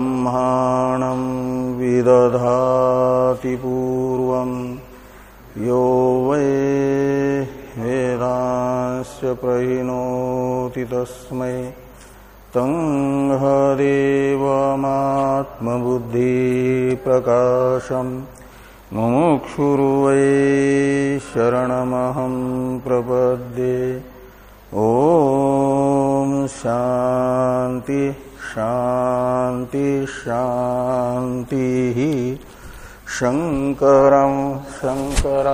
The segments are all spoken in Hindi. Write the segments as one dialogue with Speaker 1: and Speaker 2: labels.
Speaker 1: ब्रह्माणं विदधाति पूर्वं। यो वै वेदांस्य प्रहिणोति तस्मै। तं हदेवमात्मबुद्धिप्रकाशम् मुमुक्षुर्वै शरणमहं प्रपद्ये। ॐ शान्ति। शान्ति शान्तिः शङ्करं शङ्कराचार्यं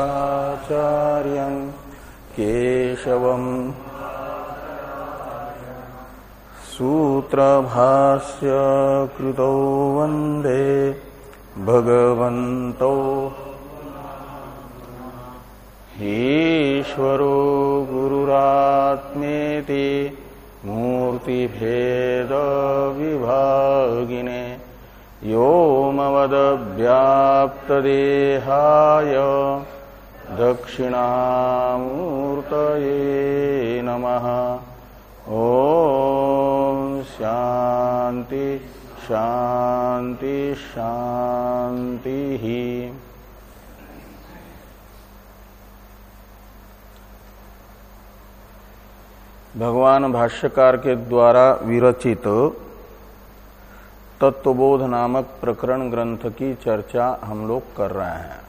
Speaker 1: केशवम् सूत्रभास्य कृतौ वंदे भगवन्तौ। ईश्वरो गुरुरात्मेति मूर्तिभेदविभागिने योमवदव्याप्तदेहाय दक्षिणामूर्तये नमः। ॐ शान्ति शान्ति शान्तिः। भगवान भाष्यकार के द्वारा विरचित तत्वबोध नामक प्रकरण ग्रंथ की चर्चा हम लोग कर रहे हैं।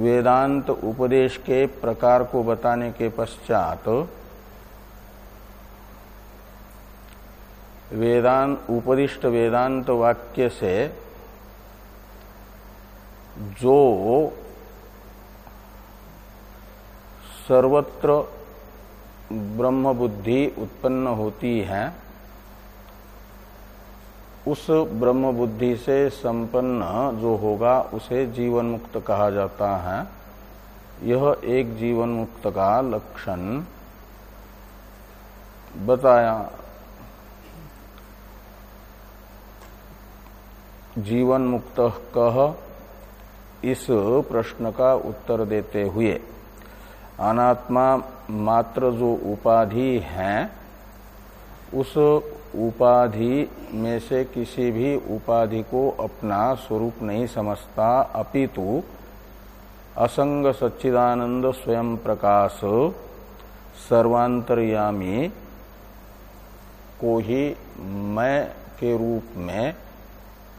Speaker 1: वेदांत उपदेश के प्रकार को बताने के पश्चात वेदांत उपदिष्ट वेदांत वाक्य से जो सर्वत्र ब्रह्म बुद्धि उत्पन्न होती है, उस ब्रह्म बुद्धि से संपन्न जो होगा उसे जीवन मुक्त कहा जाता है। यह एक जीवन मुक्त का लक्षण बताया। जीवन मुक्त कह इस प्रश्न का उत्तर देते हुए अनात्मा मात्र जो उपाधि है, उस उपाधि में से किसी भी उपाधि को अपना स्वरूप नहीं समझता, अपितु असंग सच्चिदानंद स्वयं प्रकाश सर्वांतर्यामी को ही मैं के रूप में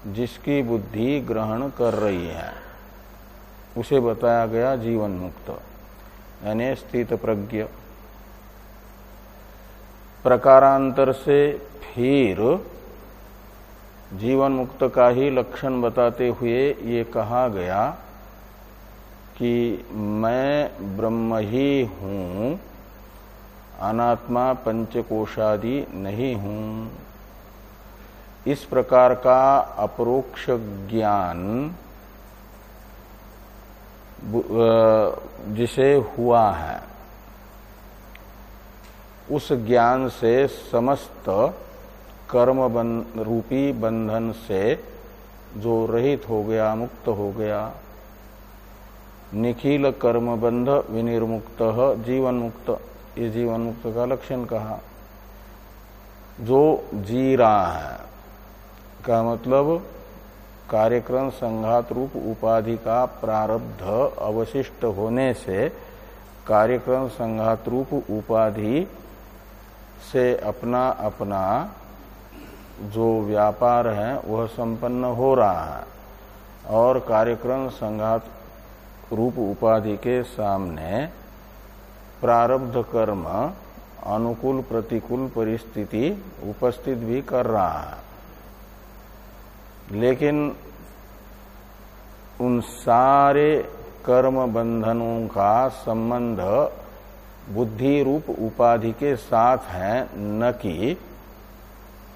Speaker 1: जिसकी बुद्धि ग्रहण कर रही है, उसे बताया गया जीवन मुक्त। यानी स्थित प्रज्ञ प्रकारांतर से फिर जीवन मुक्त का ही लक्षण बताते हुए ये कहा गया कि मैं ब्रह्म ही हूँ, अनात्मा पंचकोशादि नहीं हूँ। इस प्रकार का अपरोक्ष ज्ञान जिसे हुआ है उस ज्ञान से समस्त कर्म बन, रूपी बंधन से जो रहित हो गया मुक्त हो गया निखिल कर्म बंध विनिर्मुक्त जीवन मुक्त ये जीवन मुक्त का लक्षण कहा। जो जी रहा है का मतलब कार्यक्रम संघात रूप उपाधि का प्रारब्ध अवशिष्ट होने से कार्यक्रम संघात रूप उपाधि से अपना अपना जो व्यापार है, वह संपन्न हो रहा है। और कार्यक्रम संघात रूप उपाधि के सामने प्रारब्ध कर्म, अनुकूल प्रतिकूल परिस्थिति उपस्थित भी कर रहा है। लेकिन उन सारे कर्म बंधनों का संबंध बुद्धि रूप उपाधि के साथ है, न कि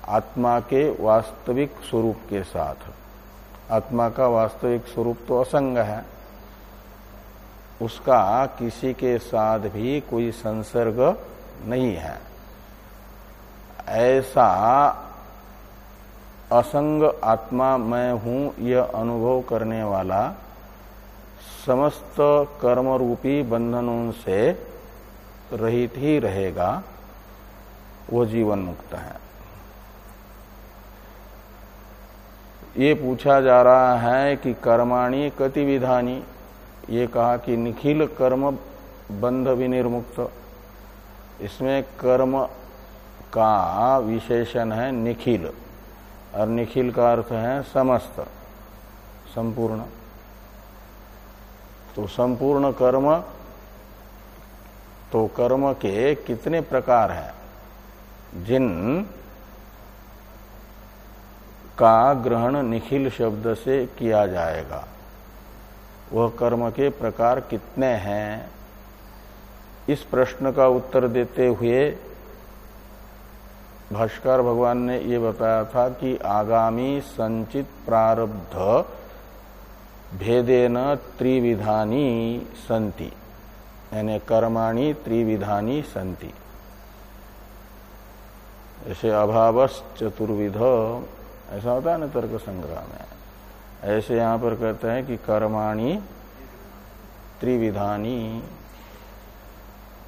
Speaker 1: आत्मा के वास्तविक स्वरूप के साथ। आत्मा का वास्तविक स्वरूप तो असंग है। उसका किसी के साथ भी कोई संसर्ग नहीं है। ऐसा असंग आत्मा मैं हूँ, यह अनुभव करने वाला समस्त कर्म रूपी बंधनों से रहित ही रहेगा, वो जीवन मुक्त है। ये पूछा जा रहा है कि कर्माणी कति विधानी ये कहा कि निखिल कर्म बंध विनिर्मुक्त। इसमें कर्म का विशेषण है निखिल। और निखिल का अर्थ है समस्त, संपूर्ण। तो संपूर्ण कर्म तो कर्म के कितने प्रकार हैं? जिन का ग्रहण निखिल शब्द से किया जाएगा, वह कर्म के प्रकार कितने हैं? इस प्रश्न का उत्तर देते हुए भाष्कर भगवान ने ये बताया था कि आगामी संचित प्रारब्ध भेदेन त्रिविधानी संति, यानी कर्माणी त्रिविधानी संति। ऐसे अभावस चतुर्विध ऐसा होता है ना तर्क संग्रह में? ऐसे यहाँ पर कहते हैं कि कर्माणी त्रिविधानी।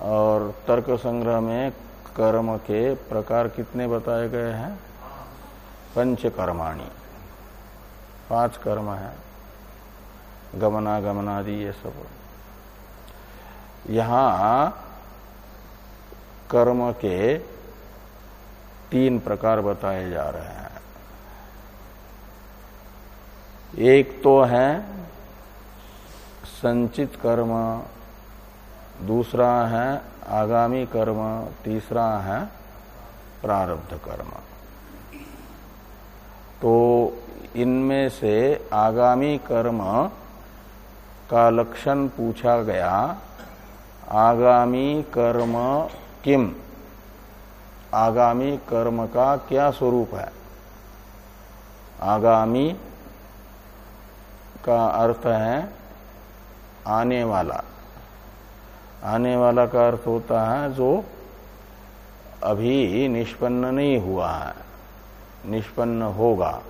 Speaker 1: और तर्क संग्रह में कर्म के प्रकार कितने बताए गए हैं? पंच कर्माणी। पाँच कर्म है। गमनागमनादि ये सब। यहाँ कर्म के तीन प्रकार बताए जा रहे हैं। एक तो है संचित कर्म, दूसरा है आगामी कर्म तीसरा है प्रारब्ध कर्म। तो इनमें से आगामी कर्म का लक्षण पूछा गया, आगामी कर्म किम? आगामी कर्म का क्या स्वरूप है? आगामी का अर्थ है आने वाला। आने वाला का अर्थ होता है जो अभी निष्पन्न नहीं हुआ है। निष्पन्न होगा।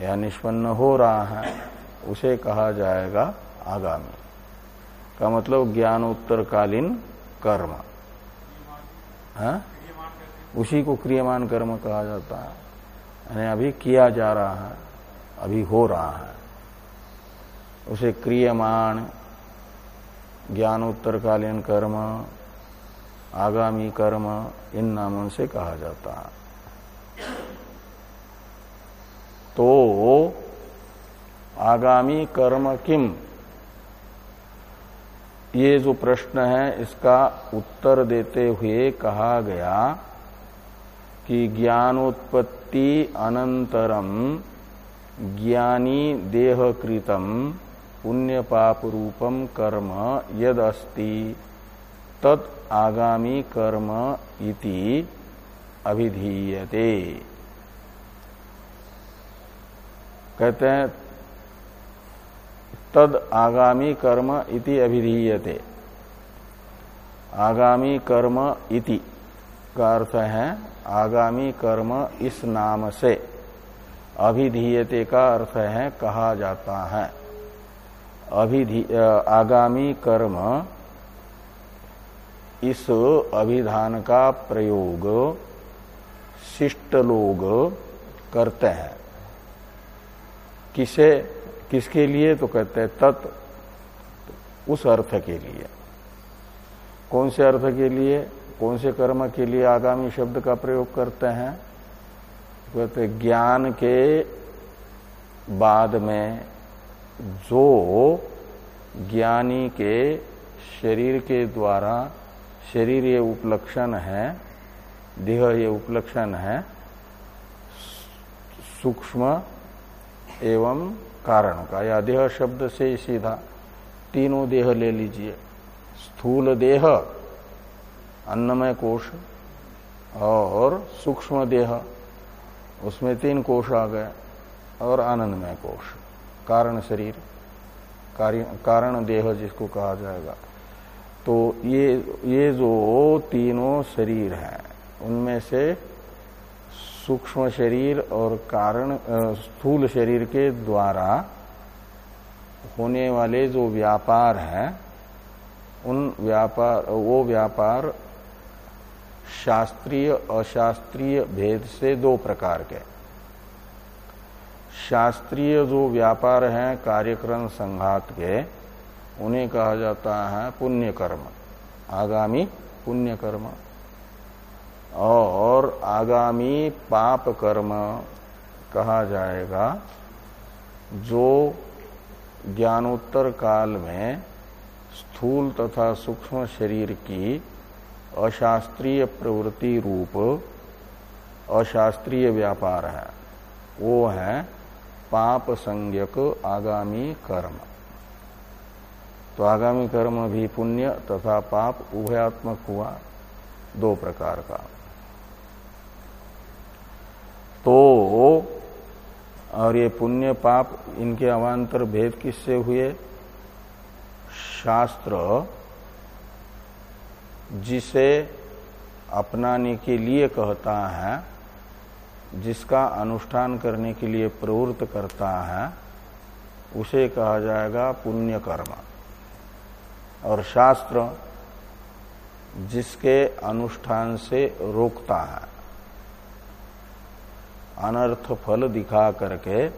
Speaker 1: या निष्पन्न हो रहा है, उसे कहा जाएगा आगामी। का मतलब ज्ञानोत्तरकालीन कर्म। है? हाँ? उसी को क्रियमान कर्म कहा जाता है। यानी अभी किया जा रहा है, अभी हो रहा है। उसे क्रियमान ज्ञानोत्तरकालीन कर्म, आगामी कर्म, इन नामों से कहा जाता है। तो आगामी कर्म किम? ये जो प्रश्न है, इसका उत्तर देते हुए कहा गया कि ज्ञानोत्पत्ति अनंतरम, ज्ञानी देहकृतम पुण्य पाप रूपम कर्म यद अस्ति तद आगामी कर्म इति अभिधीयते। कहते हैं, तद आगामी कर्म इति अभिधीयते। आगामी कर्म इति का अर्थ है, आगामी कर्म इस नाम से अभिधीयते का अर्थ है, कहा जाता है। अभिधि आगामी कर्म, इस अभिधान का प्रयोग शिष्ट लोग करते हैं। किसे, किसके लिए? तो कहते हैं तत्, उस अर्थ के लिए। कौन से अर्थ के लिए? कौन से कर्म के लिए आगामी शब्द का प्रयोग करते हैं? कहते ज्ञान के बाद में जो ज्ञानी के शरीर के द्वारा शरीर ये उपलक्षण है, देह ये उपलक्षण है, सूक्ष्म एवं कारण का। या देह शब्द से सीधा तीनों देह ले लीजिए। स्थूल देह, अन्नमय कोश और सूक्ष्म देह, उसमें तीन कोश आ गए और आनंदमय कोश कारण शरीर कारण देह जिसको कहा जाएगा। तो ये ये जो तीनों शरीर हैं, उनमें से सूक्ष्म शरीर और कारण स्थूल शरीर के द्वारा होने वाले जो व्यापार हैं, उन व्यापार, वो व्यापार शास्त्रीय, अशास्त्रीय भेद से दो प्रकार के शास्त्रीय जो व्यापार हैं कार्यक्रम संघात के, उन्हें कहा जाता है पुण्य कर्म आगामी पुण्य कर्म और आगामी पाप कर्म कहा जाएगा, जो ज्ञानोत्तर काल में स्थूल तथा सूक्ष्म शरीर की अशास्त्रीय प्रवृत्ति रूप, अशास्त्रीय व्यापार है, वो है पाप संज्ञक आगामी कर्म। तो आगामी कर्म भी पुण्य तथा पाप उभयात्मक हुआ, दो प्रकार का। तो और ये पुण्य पाप इनके अवान्तर भेद किससे हुए? शास्त्र, जिसे अपनाने के लिए कहता है जिसका अनुष्ठान करने के लिए प्रवृत्त करता है, उसे कहा जाएगा पुण्य कर्म और शास्त्र जिसके अनुष्ठान से रोकता है। अनर्थ फल दिखा करके,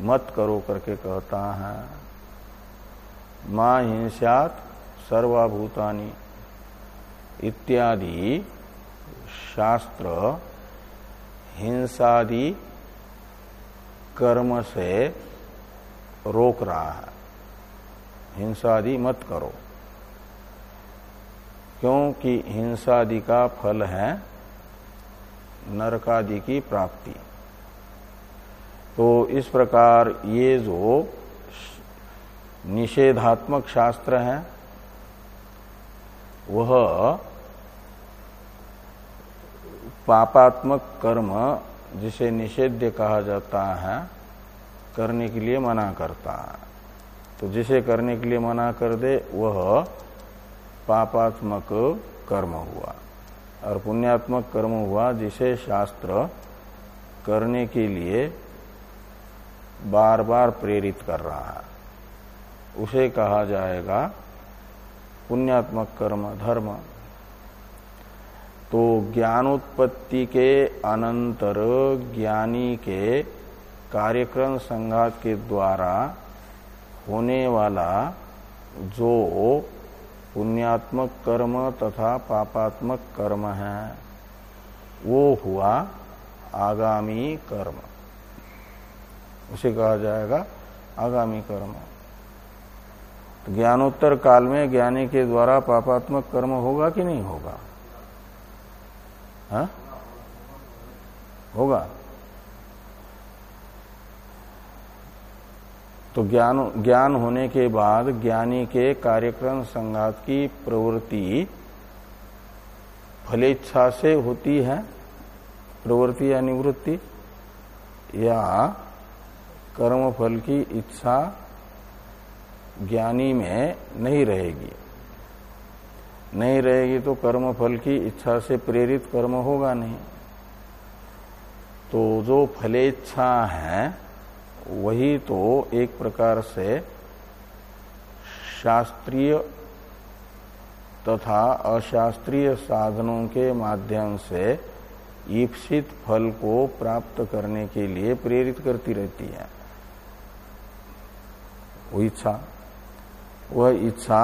Speaker 1: मत करो करके कहता है, माँ हिंसात सर्वाभूतानी। इत्यादि शास्त्र हिंसादि कर्म से रोक रहा है। हिंसादि मत करो। क्योंकि हिंसादि का फल है नरकादि की प्राप्ति। तो इस प्रकार ये जो निषेधात्मक शास्त्र है, वह पापात्मक कर्म, जिसे निषेध्य कहा जाता है, करने के लिए मना करता है। तो जिसे करने के लिए मना कर दे, वह पापात्मक कर्म हुआ। और पुण्यात्मक कर्म हुआ, जिसे शास्त्र करने के लिए बार बार प्रेरित कर रहा है। उसे कहा जाएगा पुण्यात्मक कर्म, धर्म। तो ज्ञानोत्पत्ति के अनंतर ज्ञानी के कार्यक्रम संघात के द्वारा होने वाला जो पुण्यात्मक कर्म तथा पापात्मक कर्म है, वो हुआ आगामी कर्म। उसे कहा जाएगा आगामी कर्म। तो ज्ञानोत्तर काल में ज्ञानी के द्वारा पापात्मक कर्म होगा कि नहीं होगा? हा? होगा। तो ज्ञान ज्ञान होने के बाद ज्ञानी के कार्यक्रम संघात की प्रवृत्ति फलेच्छा से होती है। प्रवृत्ति या निवृत्ति या कर्म फल की इच्छा ज्ञानी में नहीं रहेगी। नहीं रहेगी तो कर्म फल की इच्छा से प्रेरित कर्म होगा नहीं। तो जो फलेच्छा है, वही तो एक प्रकार से शास्त्रीय तथा अशास्त्रीय साधनों के माध्यम से ईप्सित फल को प्राप्त करने के लिए प्रेरित करती रहती है। वो इच्छा, वह इच्छा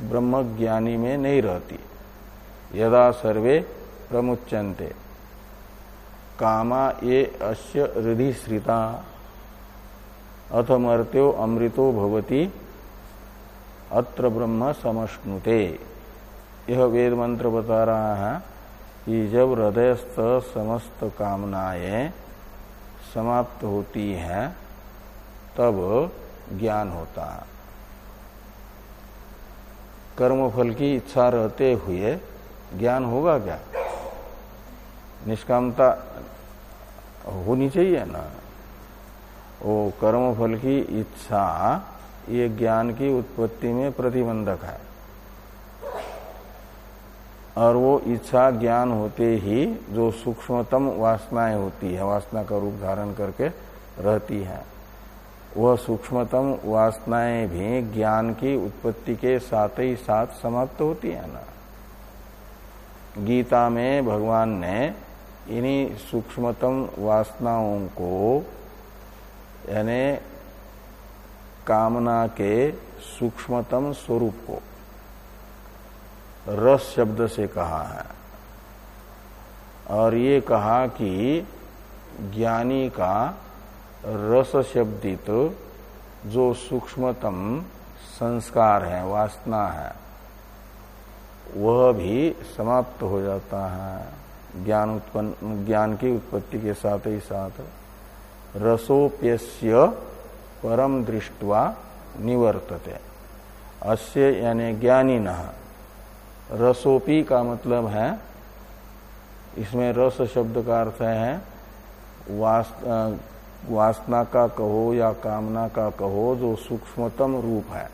Speaker 1: ब्रह्मज्ञानी में नहीं रहती। यदा सर्वे प्रमुचंते कामा ये अश्य हृदय श्रिता। अथ मर्त्यो अमृतो भवती। अत्र ब्रह्म समश्नुते यह वेद मंत्र बता रहा है कि जब हृदयस्थ समस्त कामनाएँ समाप्त होती हैं, तब ज्ञान होता। है कर्मफल की इच्छा रहते हुए ज्ञान होगा क्या? निष्कामता होनी चाहिए ना? वो कर्मफल की इच्छा ये ज्ञान की उत्पत्ति में प्रतिबंधक है। और वो इच्छा ज्ञान होते ही जो सूक्ष्मतम वासनाएँ होती है, वासना का रूप धारण करके रहती है। वह सूक्ष्मतम वासनाएँ भी ज्ञान की उत्पत्ति के साथ ही साथ समाप्त होती है ना। गीता में भगवान ने इन्हीं सूक्ष्मतम वासनाओं को, यानी कामना के सूक्ष्मतम स्वरूप को, रस शब्द से कहा है। और ये कहा कि ज्ञानी का रस शब्दित जो सूक्ष्मतम संस्कार है, वासना है, वह भी समाप्त हो जाता है। ज्ञान उत्पन्न, ज्ञान की उत्पत्ति के साथ ही साथ रसोप्यस्य परम दृष्टवा निवर्तते। अस्य यानी ज्ञानी न रसोपी का मतलब है, इसमें रस शब्द का अर्थ है वासना का कहो या कामना का कहो, जो सूक्ष्मतम रूप है,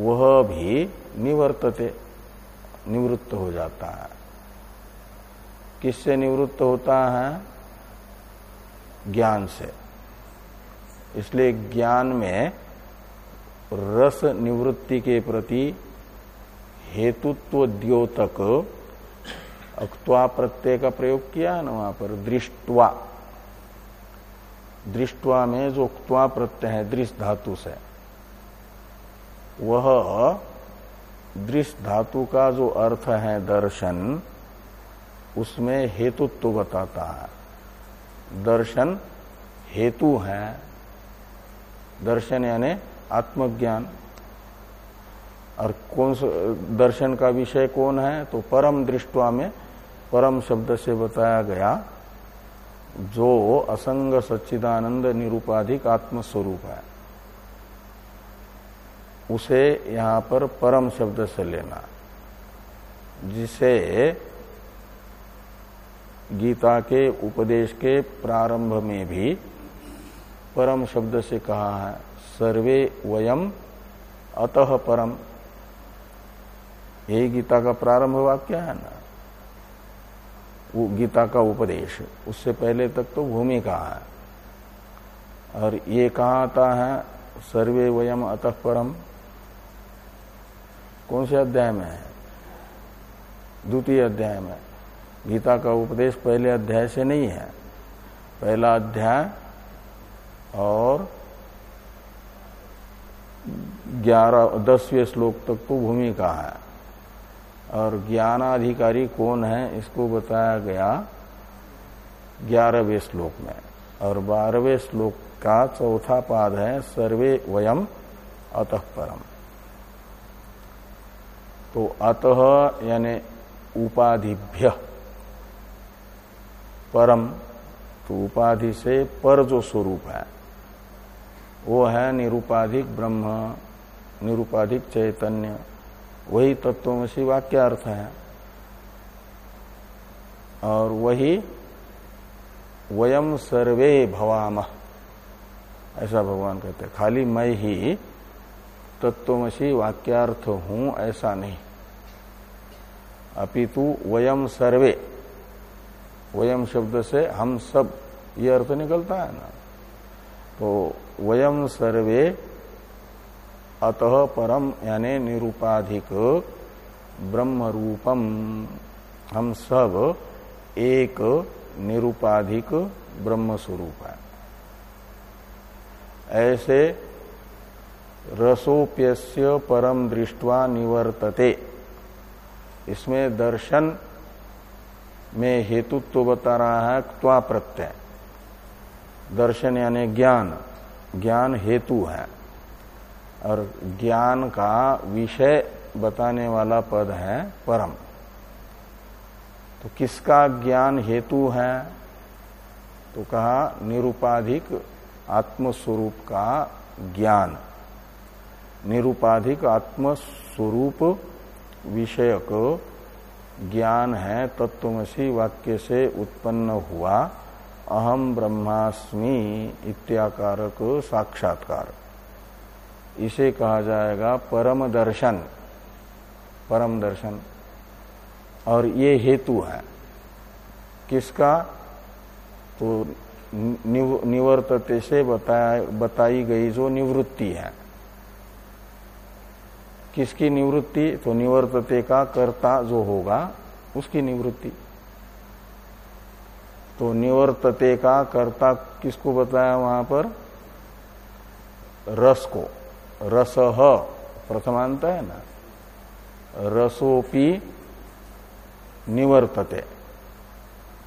Speaker 1: वह भी निवर्तते, निवृत्त हो जाता है। किससे निवृत्त होता है? ज्ञान से। इसलिए ज्ञान में रस निवृत्ति के प्रति हेतुत्व द्योतक अक्वा प्रत्यय का प्रयोग किया है ना वहाँ पर, दृष्टवा। दृष्टवा में जो क्वा प्रत्यय है, दृष्ट धातु से। वह दृष्ट धातु का जो अर्थ है दर्शन, उसमें हेतुत्व तो बताता है। दर्शन हेतु है। दर्शन यानी आत्मज्ञान। और कौन दर्शन का विषय कौन है? तो परम दृष्टवा में परम शब्द से बताया गया जो असंग सच्चिदानंद निरूपाधिक आत्मस्वरूप है, उसे यहाँ पर परम शब्द से लेना। जिसे गीता के उपदेश के प्रारंभ में भी परम शब्द से कहा है, सर्वे वयम अतः परम। यही गीता का प्रारंभ वाक्य है ना? गीता का उपदेश। उससे पहले तक तो भूमिका है। और ये कहा आता है? सर्वे वयम अतः परम। कौन से अध्याय में है? द्वितीय अध्याय में। गीता का उपदेश पहले अध्याय से नहीं है। पहला अध्याय और ग्यारह, दसवें श्लोक तक तो भूमिका है। और ज्ञानाधिकारी कौन है, इसको बताया गया ग्यारहवें श्लोक में। और बारहवें श्लोक का चौथा पाद है, सर्वे वयम अतः परम। तो अतः यानी उपाधिभ्य। परम तो उपाधि से पर जो स्वरूप है, वो है निरुपाधिक ब्रह्म, निरुपाधिक चैतन्य। वही तत्वमसी वाक्य अर्थ है। और वही वयम सर्वे भवाम, ऐसा भगवान कहते हैं। खाली मैं ही तत्वमसी वाक्यार्थ हूँ, ऐसा नहीं। अपितु वयम सर्वे, वयम शब्द से हम सब, ये अर्थ निकलता है ना। तो वयम सर्वे अतः परम यानी निरूपाधिक ब्रह्म रूपम हम सब एक निरूपाधिक ब्रह्म स्वरूप है। ऐसे रसोप्यस्य परम दृष्टवा निवर्तते। इसमें दर्शन में हेतुत्व तो बता रहा है क्वा प्रत्यय। दर्शन यानी ज्ञान ज्ञान हेतु है। और ज्ञान का विषय बताने वाला पद है परम। तो किसका ज्ञान हेतु है? तो कहा, निरुपाधिक आत्मस्वरूप का ज्ञान। निरुपाधिक आत्मस्वरूप विषयक ज्ञान है, तत्वमसी वाक्य से उत्पन्न हुआ अहम ब्रह्मास्मि इत्याकारक साक्षात्कार। इसे कहा जाएगा परम दर्शन। परम दर्शन। और ये हेतु है। किसका? तो निव, निवर्तते से बताया बताई गई जो निवृत्ति है। किसकी निवृत्ति? तो निवर्तते का कर्ता जो होगा उसकी निवृत्ति। तो निवर्तते का कर्ता किसको बताया वहाँ पर? रस को। रस, प्रथमांत है ना? रसोपी निवर्तते।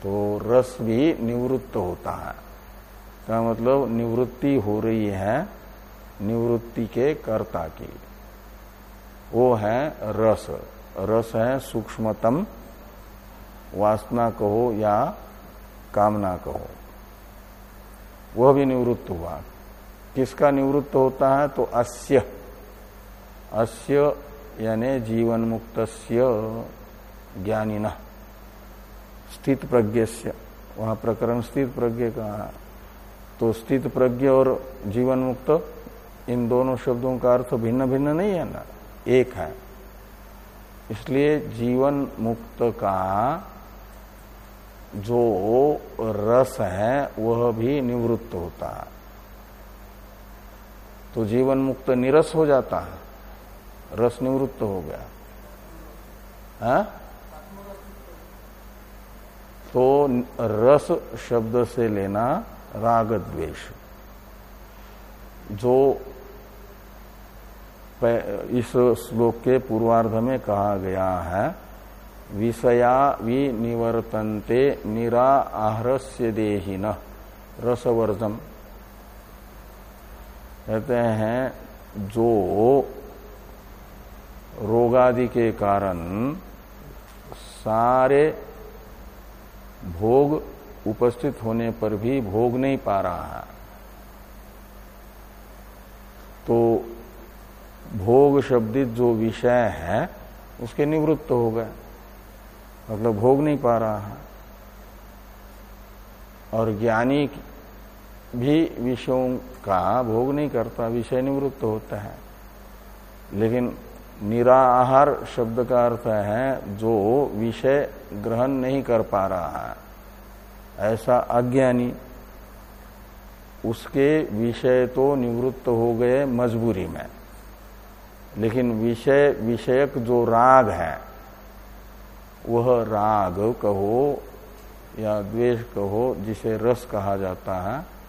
Speaker 1: तो रस भी निवृत्त होता है। का मतलब निवृत्ति हो रही है निवृत्ति के कर्ता की। वो है रस। रस है सूक्ष्मतम, वासना कहो या कामना कहो। वह भी निवृत्त हुआ। किसका निवृत्त होता है तो अस्य। अस्य यानी जीवन मुक्त ज्ञानी न स्थित प्रज्ञ वहाँ प्रकरण स्थित प्रज्ञ का तो स्थित प्रज्ञ और जीवन मुक्त इन दोनों शब्दों का अर्थ भिन्न भिन्न नहीं है ना? एक है। इसलिए जीवन मुक्त का जो रस है, वह भी निवृत्त होता है। तो जीवन मुक्त निरस हो जाता है। रस निवृत्त हो गया। है? तो रस शब्द से लेना राग द्वेष जो इस श्लोक के पूर्वार्ध में कहा गया है, विषया विनिवर्तन्ते निरा आहरस्य देहिन रसवर्जम कहते हैं, जो रोगादि के कारण सारे भोग उपस्थित होने पर भी भोग नहीं पा रहा है। तो भोग शब्दित जो विषय है, उसके निवृत्त हो गए। मतलब भोग नहीं पा रहा है। और ज्ञानी भी विषयों का भोग नहीं करता, विषय निवृत्त होता है। लेकिन निराहार शब्द का अर्थ है, जो विषय ग्रहण नहीं कर पा रहा है। ऐसा अज्ञानी उसके विषय तो निवृत्त हो गए मजबूरी में। लेकिन विषय, विषयक जो राग है, वह राग कहो या द्वेष कहो, जिसे रस कहा जाता है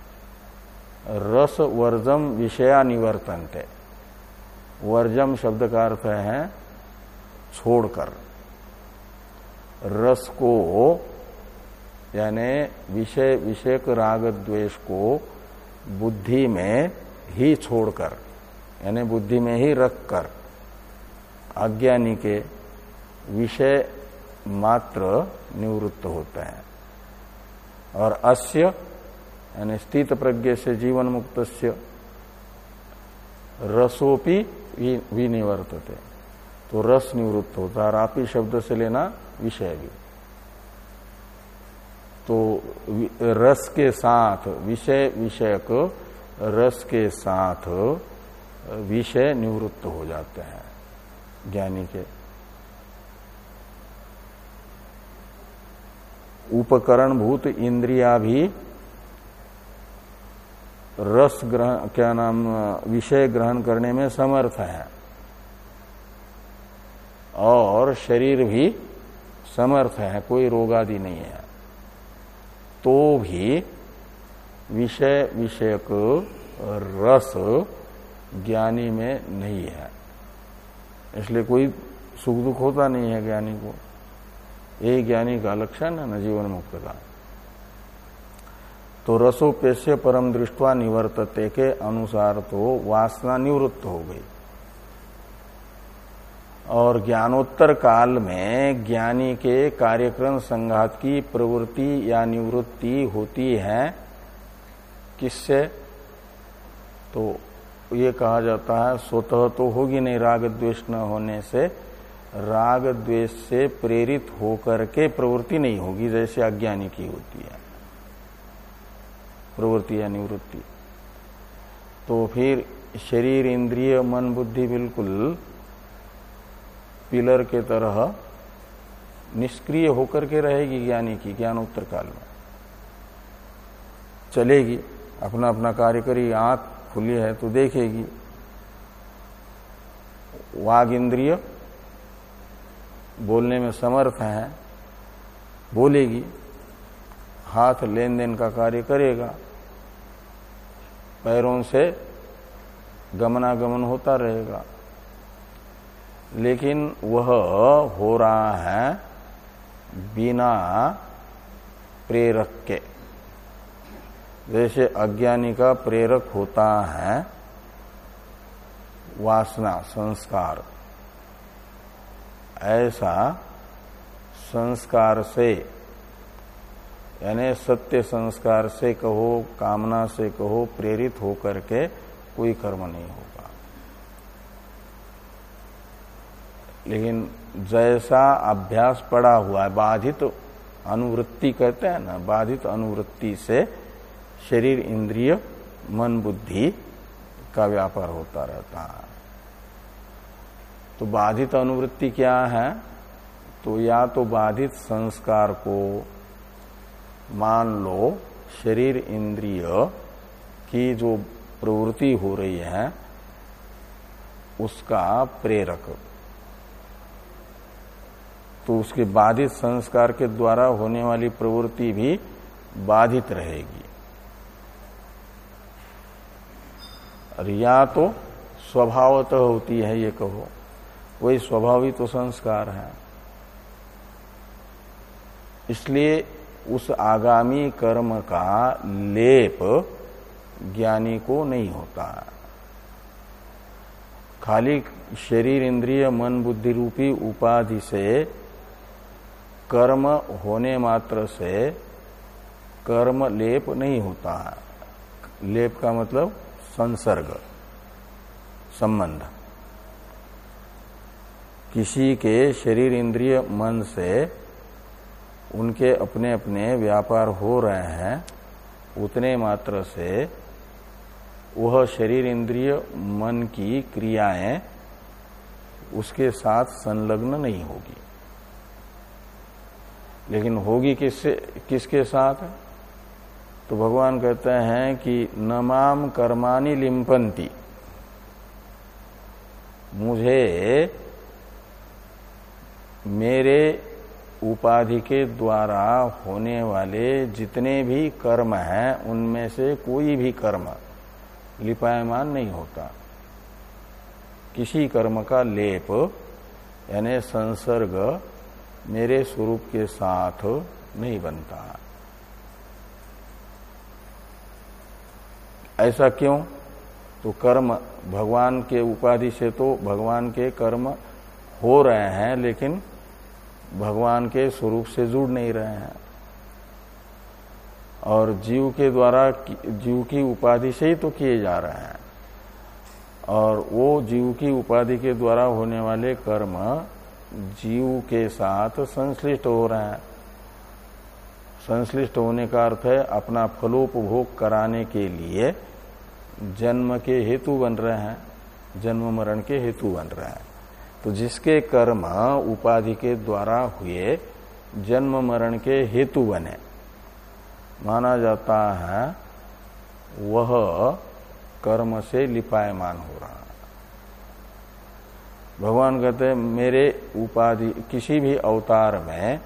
Speaker 1: रस वर्जम विषया निवर्तनते वर्जम शब्द का अर्थ है छोड़कर। रस को, यानी विषय, विषयक राग द्वेष को बुद्धि में ही छोड़कर, यानी बुद्धि में ही रखकर अज्ञानी के विषय मात्र निवृत्त होते हैं। और अस्य यानी स्थित प्रज्ञ से जीवन मुक्त रसोपी विनिवर्तते। तो रस निवृत्त होता है आपी शब्द से लेना विषय भी। तो रस के साथ, विषय विषयक रस के साथ विषय निवृत्त हो जाते हैं, ज्ञानी के। उपकरण भूत इंद्रिया भी रस ग्रहण, क्या नाम, विषय ग्रहण करने में समर्थ है। और शरीर भी समर्थ है, कोई रोग आदि नहीं है। तो भी विषय, विषयक रस ज्ञानी में नहीं है। इसलिए कोई सुख दुख होता नहीं है ज्ञानी को। ये ज्ञानी का लक्षण है, न जीवन मुक्त का। तो रसोपेश्य परम दृष्टवा निवर्तते के अनुसार तो वासना निवृत्त हो गई। और ज्ञानोत्तर काल में ज्ञानी के कार्यक्रम संघात की प्रवृत्ति या निवृत्ति होती है, किससे? तो ये कहा जाता है, स्वतः तो होगी नहीं राग द्वेष न होने से, राग द्वेष से प्रेरित होकर के प्रवृत्ति नहीं होगी, जैसे अज्ञानी की होती है। प्रवृत्ति या निवृत्ति। तो फिर शरीर, इंद्रिय, मन, बुद्धि बिल्कुल पिलर के तरह निष्क्रिय होकर के रहेगी ज्ञानी की, ज्ञानोत्तर काल में। चलेगी, अपना अपना कार्य करी आँख खुली है तो देखेगी। वाग इंद्रिय बोलने में समर्थ है, बोलेगी। हाथ लेन देन का कार्य करेगा। पैरों से गमनागमन होता रहेगा। लेकिन वह हो रहा है बिना प्रेरक के। जैसे अज्ञानी का प्रेरक होता है वासना, संस्कार। ऐसा संस्कार से यानी सत्य संस्कार से कहो, कामना से कहो, प्रेरित होकर के कोई कर्म नहीं होगा। लेकिन जैसा अभ्यास पड़ा हुआ है, बाधित अनुवृत्ति कहते हैं ना, बाधित अनुवृत्ति से शरीर, इंद्रिय, मन, बुद्धि का व्यापार होता रहता है। तो बाधित अनुवृत्ति क्या है? तो या तो बाधित संस्कार को मान लो, शरीर इंद्रिय की जो प्रवृत्ति हो रही है, उसका प्रेरक। तो उसके बाधित संस्कार के द्वारा होने वाली प्रवृत्ति भी बाधित रहेगी। और या तो स्वभावतः होती है, ये कहो। वही स्वभावी तो संस्कार है। इसलिए उस आगामी कर्म का लेप ज्ञानी को नहीं होता। खाली शरीर, इंद्रिय, मन, बुद्धि रूपी उपाधि से कर्म होने मात्र से कर्म लेप नहीं होता। लेप का मतलब संसर्ग, संबंध। किसी के शरीर, इंद्रिय, मन से उनके अपने अपने व्यापार हो रहे हैं, उतने मात्र से वह शरीर इंद्रिय मन की क्रियाएँ उसके साथ संलग्न नहीं होगी। लेकिन होगी किससे, किसके साथ? तो भगवान कहते हैं कि नमाम कर्मानी लिम्पंती मुझे मेरे उपाधि के द्वारा होने वाले जितने भी कर्म हैं, उनमें से कोई भी कर्म लिपायमान नहीं होता। किसी कर्म का लेप, यानी संसर्ग, मेरे स्वरूप के साथ नहीं बनता। ऐसा क्यों? तो कर्म भगवान के उपाधि से तो भगवान के कर्म हो रहे हैं, लेकिन भगवान के स्वरूप से जुड़ नहीं रहे हैं। और जीव के द्वारा जीव की उपाधि से ही तो किए जा रहे हैं। और वो जीव की उपाधि के द्वारा होने वाले कर्म जीव के साथ संश्लिष्ट हो रहे हैं। संश्लिष्ट होने का अर्थ है अपना फलोपभोग कराने के लिए जन्म के हेतु बन रहे हैं, जन्म मरण के हेतु बन रहे हैं। तो जिसके कर्म उपाधि के द्वारा हुए जन्म मरण के हेतु बने। माना जाता है, वह कर्म से लिपायमान हो रहा है। भगवान कहते हैं, मेरे उपाधि, किसी भी अवतार में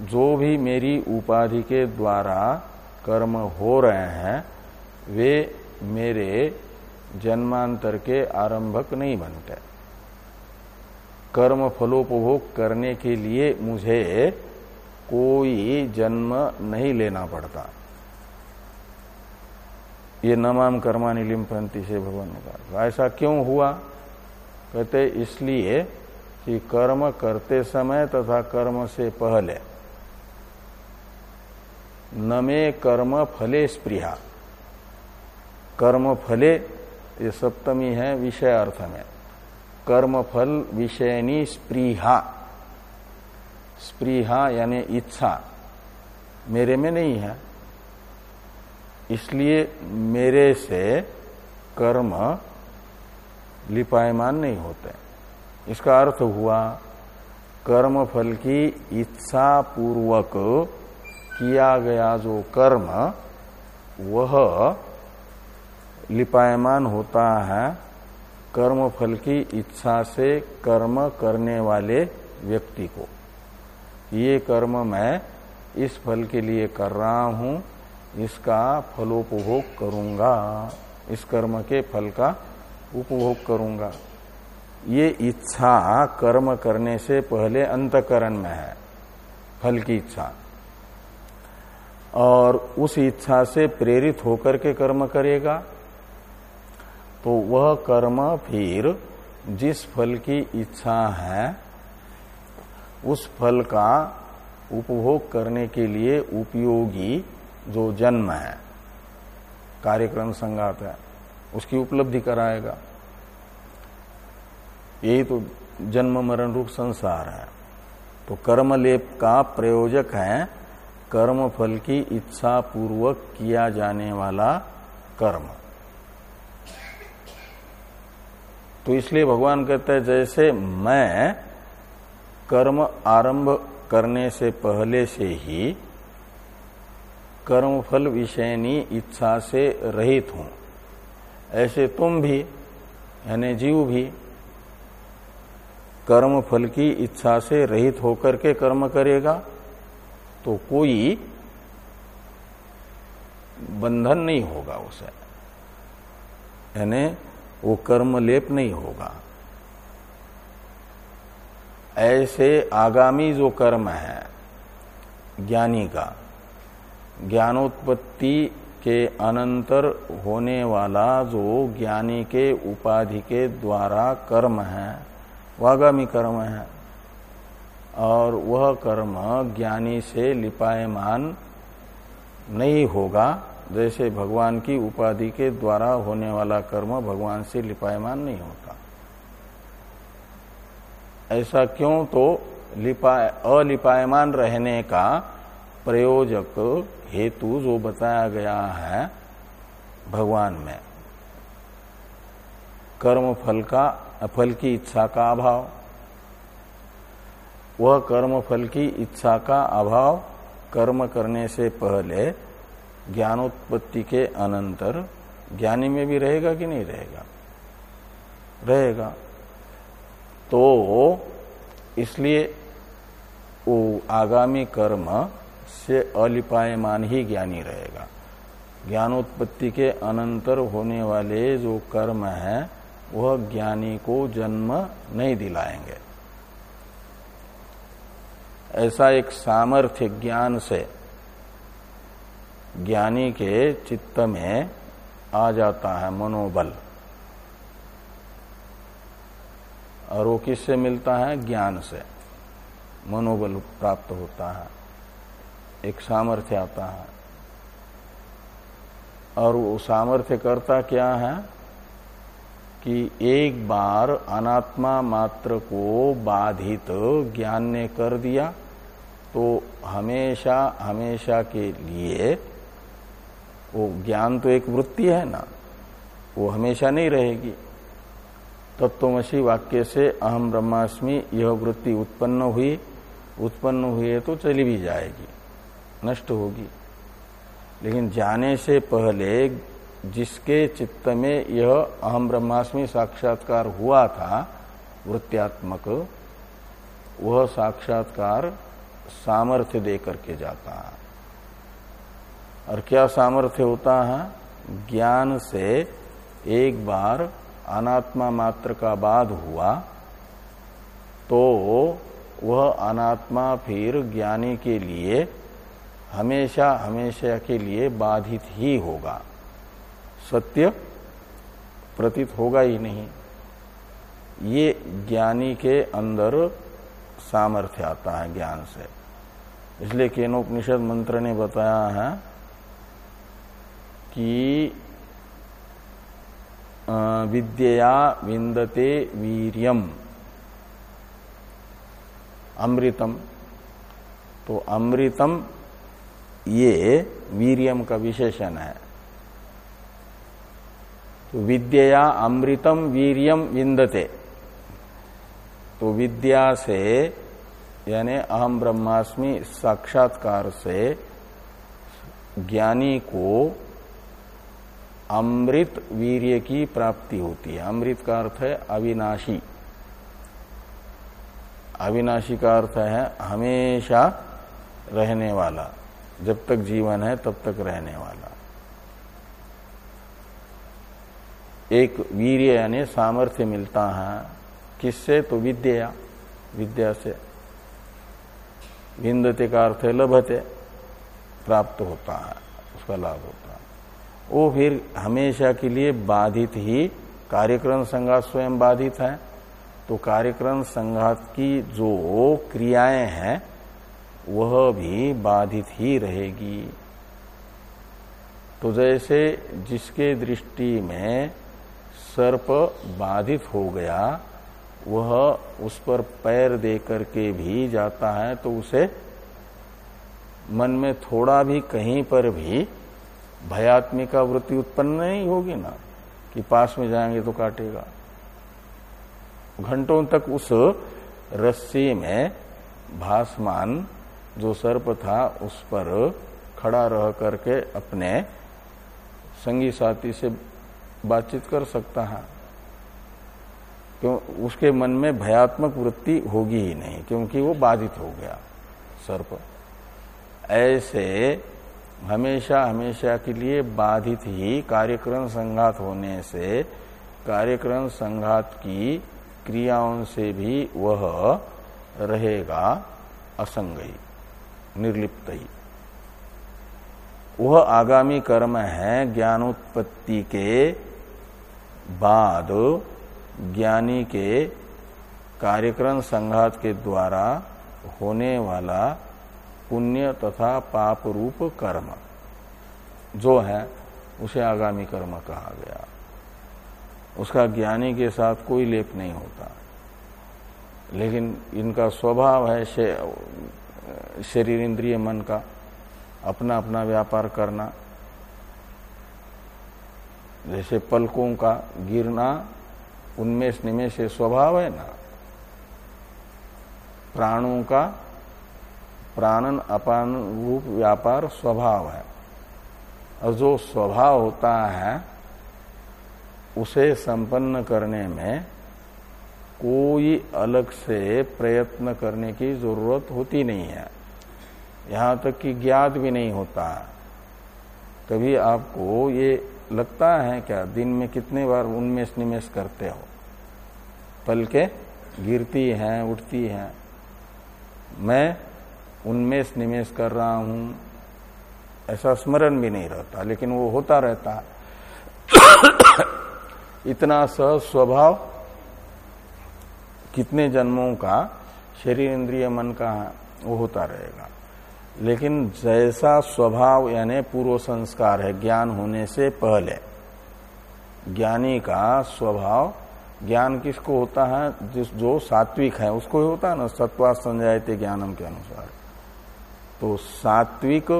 Speaker 1: जो भी मेरी उपाधि के द्वारा कर्म हो रहे हैं, वे मेरे जन्मांतर के आरंभक नहीं बनते। कर्म फलोपभोग करने के लिए मुझे कोई जन्म नहीं लेना पड़ता। ये नमाम कर्मानि लिम्पंती से भगवान ने कहा। ऐसा क्यों हुआ? कहते, इसलिए कि कर्म करते समय तथा कर्म से पहले नमे कर्म फले स्प्रिया कर्म फले, ये सप्तमी है विषय अर्थ में। कर्म फल विषयनी स्प्रीहा स्प्रीहा यानी इच्छा। मेरे में नहीं है। इसलिए मेरे से कर्म लिपायमान नहीं होते। इसका अर्थ हुआ कर्म फल की इच्छा पूर्वक किया गया जो कर्म, वह लिपायमान होता है कर्म फल की इच्छा से कर्म करने वाले व्यक्ति को। ये कर्म मैं इस फल के लिए कर रहा हूँ, इसका फलोपभोग करूँगा, इस कर्म के फल का उपभोग करूँगा। ये इच्छा कर्म करने से पहले अंतकरण में है, फल की इच्छा। और उस इच्छा से प्रेरित होकर के कर्म करेगा तो वह कर्म फिर जिस फल की इच्छा है, उस फल का उपभोग करने के लिए उपयोगी जो जन्म है, कार्यक्रम संगात है, उसकी उपलब्धि कराएगा। यही तो जन्म मरण रूप संसार है। तो कर्मलेप का प्रयोजक है, कर्म फल की इच्छा पूर्वक किया जाने वाला कर्म। तो इसलिए भगवान कहते हैं, जैसे मैं कर्म आरंभ करने से पहले से ही कर्मफल विषयनी इच्छा से रहित हूँ। ऐसे तुम भी, यानी जीव भी कर्म फल की इच्छा से रहित होकर के कर्म करेगा तो कोई बंधन नहीं होगा उसे। यानी वो कर्म लेप नहीं होगा। ऐसे आगामी जो कर्म है, ज्ञानी का, ज्ञानोत्पत्ति के अनंतर होने वाला जो ज्ञानी के उपाधि के द्वारा कर्म है वह आगामी कर्म है। और वह कर्म ज्ञानी से लिपायमान नहीं होगा। जैसे भगवान की उपाधि के द्वारा होने वाला कर्म भगवान से लिपायमान नहीं होता। ऐसा क्यों? तो लिपाय, अलिपायमान रहने का प्रयोजक हेतु जो बताया गया है भगवान में, कर्म फल का, फल की इच्छा का अभाव। वह कर्म फल की इच्छा का अभाव कर्म करने से पहले ज्ञानोत्पत्ति के अनंतर ज्ञानी में भी रहेगा कि नहीं रहेगा? रहेगा। तो इसलिए वो आगामी कर्म से अलिपायमान ही ज्ञानी रहेगा। ज्ञानोत्पत्ति के अनंतर होने वाले जो कर्म है, वह ज्ञानी को जन्म नहीं दिलाएँगे। ऐसा एक सामर्थ्य ज्ञान से ज्ञानी के चित्त में आ जाता है मनोबल। और वो किससे मिलता है? ज्ञान से। मनोबल प्राप्त होता है। एक सामर्थ्य आता है। और वो सामर्थ्य करता क्या है? कि एक बार अनात्मा मात्र को बाधित ज्ञान ने कर दिया तो हमेशा हमेशा के लिए वो ज्ञान तो एक वृत्ति है ना, वो हमेशा नहीं रहेगी। तत्वमसी वाक्य से अहम ब्रह्मास्मि यह वृत्ति उत्पन्न हुई उत्पन्न हुई है तो चली भी जाएगी, नष्ट होगी। लेकिन जाने से पहले जिसके चित्त में यह अहम ब्रह्मास्मि साक्षात्कार हुआ था, वृत्त्यात्मक, वह साक्षात्कार सामर्थ्य दे करके जाता। है और क्या सामर्थ्य होता है? ज्ञान से एक बार अनात्मा मात्र का बाद हुआ तो वह अनात्मा फिर ज्ञानी के लिए हमेशा हमेशा के लिए बाधित ही होगा। सत्य प्रतीत होगा ही नहीं। ये ज्ञानी के अंदर सामर्थ्य आता है ज्ञान से। इसलिए केनोपनिषद मंत्र ने बताया है कि विद्या विंदते वीरियम। अमृतम। तो अमृतम ये वीरियम का विशेषण है। तो विद्या अमृतम वीरियम विंदते तो विद्या से, यानी अहम ब्रह्मास्मि साक्षात्कार से ज्ञानी को अमृत वीर्य की प्राप्ति होती है। अमृत का अर्थ है अविनाशी। अविनाशी का अर्थ है हमेशा रहने वाला। जब तक जीवन है, तब तक रहने वाला। एक वीर्य यानी सामर्थ्य मिलता है। किससे? तो विद्या। विद्या से। विंदते का अर्थ लभते। प्राप्त होता है। उसका लाभ होता वो फिर हमेशा के लिए बाधित ही कार्यक्रम संघात स्वयं बाधित है। तो कार्यक्रम संघात की जो क्रियाएँ हैं, वह भी बाधित ही रहेगी। तो जैसे जिसके दृष्टि में सर्प बाधित हो गया, वह उस पर पैर दे करके भी जाता है तो उसे मन में थोड़ा भी कहीं पर भी भयात्मिका वृत्ति उत्पन्न नहीं होगी ना, कि पास में जाएँगे तो काटेगा। घंटों तक उस रस्सी में भासमान जो सर्प था, उस पर खड़ा रह करके अपने संगी साथी से बातचीत कर सकता है। क्यों? उसके मन में भयात्मक वृत्ति होगी ही नहीं, क्योंकि वो बाधित हो गया, सर्प। ऐसे हमेशा हमेशा के लिए बाधित ही कार्यक्रम संघात होने से, कार्यक्रम संघात की क्रियाओं से भी वह रहेगा असंग ही निर्लिप्त ही। वह आगामी कर्म है ज्ञानोत्पत्ति के बाद, ज्ञानी के कार्यक्रम संघात के द्वारा होने वाला पुण्य तथा पाप रूप कर्म। जो है, उसे आगामी कर्म कहा गया। उसका ज्ञानी के साथ कोई लेप नहीं होता। लेकिन इनका स्वभाव है शरीर इंद्रिय मन का। अपना अपना व्यापार करना। जैसे पलकों का गिरना उनमें निमेश स्वभाव है ना। प्राणों का प्राणन अपान रूप व्यापार स्वभाव है। और जो स्वभाव होता है, उसे संपन्न करने में कोई अलग से प्रयत्न करने की ज़रूरत होती नहीं है। यहाँ तक कि ज्ञात भी नहीं होता। कभी आपको ये लगता है क्या, दिन में कितने बार उन्मेष निमेश करते हो? पल के गिरती हैं, उठती हैं। मैं उन्मेष निमेश कर रहा हूँ। ऐसा स्मरण भी नहीं रहता, लेकिन वो होता रहता। इतना स स्वभाव कितने जन्मों का, शरीर इंद्रिय मन का, वो होता रहेगा। लेकिन जैसा स्वभाव, यानी पूर्व संस्कार है, ज्ञान होने से पहले, ज्ञानी का स्वभाव, ज्ञान किसको होता है? जिस, जो सात्विक है, उसको होता है ना? सत्वा संजायते ज्ञानम के अनुसार। तो सात्विक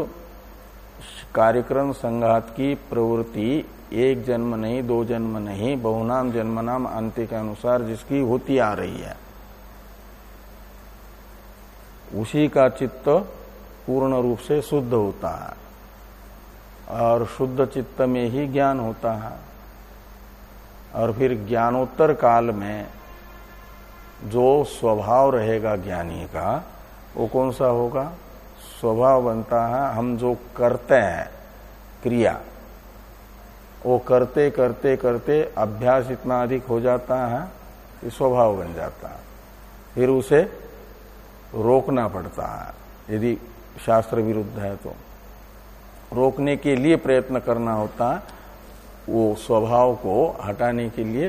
Speaker 1: कार्यक्रम संघात की प्रवृत्ति, एक जन्म नहीं, दो जन्म नहीं, बहुनाम जन्म नाम अंत्य के अनुसार जिसकी होती आ रही है। उसी का चित्त पूर्ण रूप से शुद्ध होता है और शुद्ध चित्त में ही ज्ञान होता है। और फिर ज्ञानोत्तर काल में जो स्वभाव रहेगा ज्ञानी का, वो कौन सा होगा? स्वभाव बनता है, हम जो करते हैं, क्रिया, वो करते करते करते अभ्यास इतना अधिक हो जाता है कि स्वभाव बन जाता है। फिर उसे रोकना पड़ता है, यदि शास्त्र विरुद्ध है तो। रोकने के लिए प्रयत्न करना होता है, वो स्वभाव को हटाने के लिए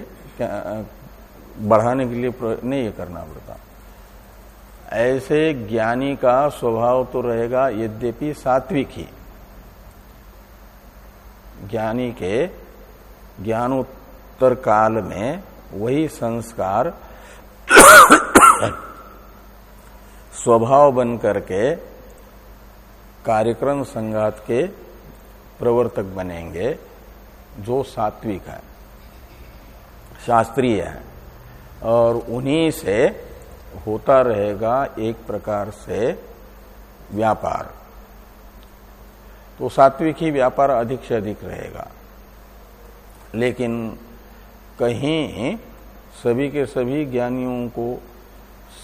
Speaker 1: बढ़ाने के लिए नहीं करना पड़ता। ऐसे ज्ञानी का स्वभाव तो रहेगा यद्यपि सात्विक ही। ज्ञानी के ज्ञानोत्तर काल में वही संस्कार स्वभाव बन करके कार्यक्रम संघात के प्रवर्तक बनेंगे जो सात्विक है, शास्त्रीय है, और उन्हीं से होता रहेगा एक प्रकार से व्यापार। तो सात्विक ही व्यापार अधिक से अधिक रहेगा। लेकिन कहीं सभी के सभी ज्ञानियों को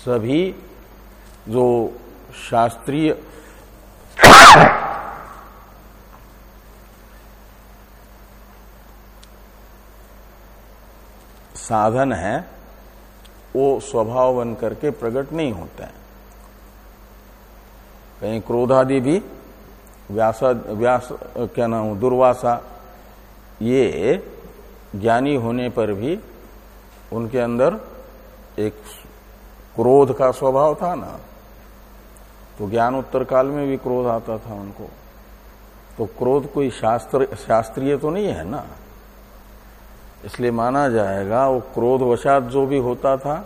Speaker 1: सभी जो शास्त्रीय साधन है वो स्वभाव बन करके प्रकट नहीं होते हैं। कहीं क्रोधादि भी व्यास व्यास, क्या नाम, दुर्वासा, ये ज्ञानी होने पर भी उनके अंदर एक क्रोध का स्वभाव था ना। तो ज्ञान उत्तर काल में भी क्रोध आता था उनको। तो क्रोध कोई शास्त्र, शास्त्रीय तो नहीं है ना। इसलिए माना जाएगा, वो क्रोधवशात जो भी होता था,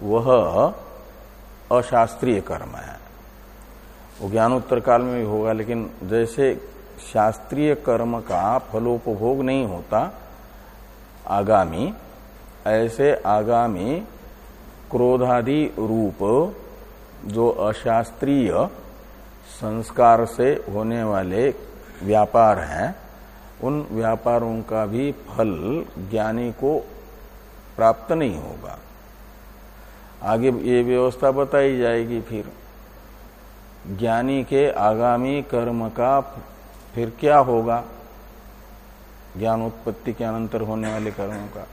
Speaker 1: वह अशास्त्रीय कर्म है। वो ज्ञानोत्तर काल में भी होगा, लेकिन जैसे शास्त्रीय कर्म का फलोपभोग नहीं होता, आगामी, ऐसे आगामी क्रोधादि रूप जो अशास्त्रीय संस्कार से होने वाले व्यापार हैं उन व्यापारों का भी फल ज्ञानी को प्राप्त नहीं होगा। आगे ये व्यवस्था बताई जाएगी फिर। ज्ञानी के आगामी कर्म का फिर क्या होगा? ज्ञान उत्पत्ति के अनंतर होने वाले कर्मों का।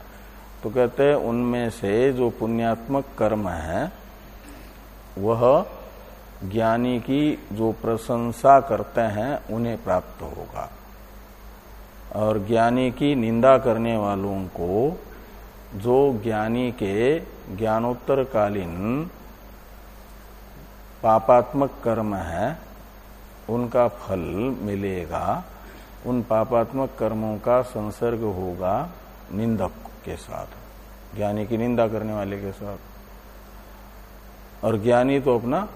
Speaker 1: तो कहते हैं, उनमें से जो पुण्यात्मक कर्म है, वह ज्ञानी की जो प्रशंसा करते हैं, उन्हें प्राप्त होगा। और ज्ञानी की निंदा करने वालों को जो ज्ञानी के ज्ञानोत्तर कालीन पापात्मक कर्म है, उनका फल मिलेगा। उन पापात्मक कर्मों का संसर्ग होगा निंदक के साथ, ज्ञानी की निंदा करने वाले के साथ। और ज्ञानी तो अपना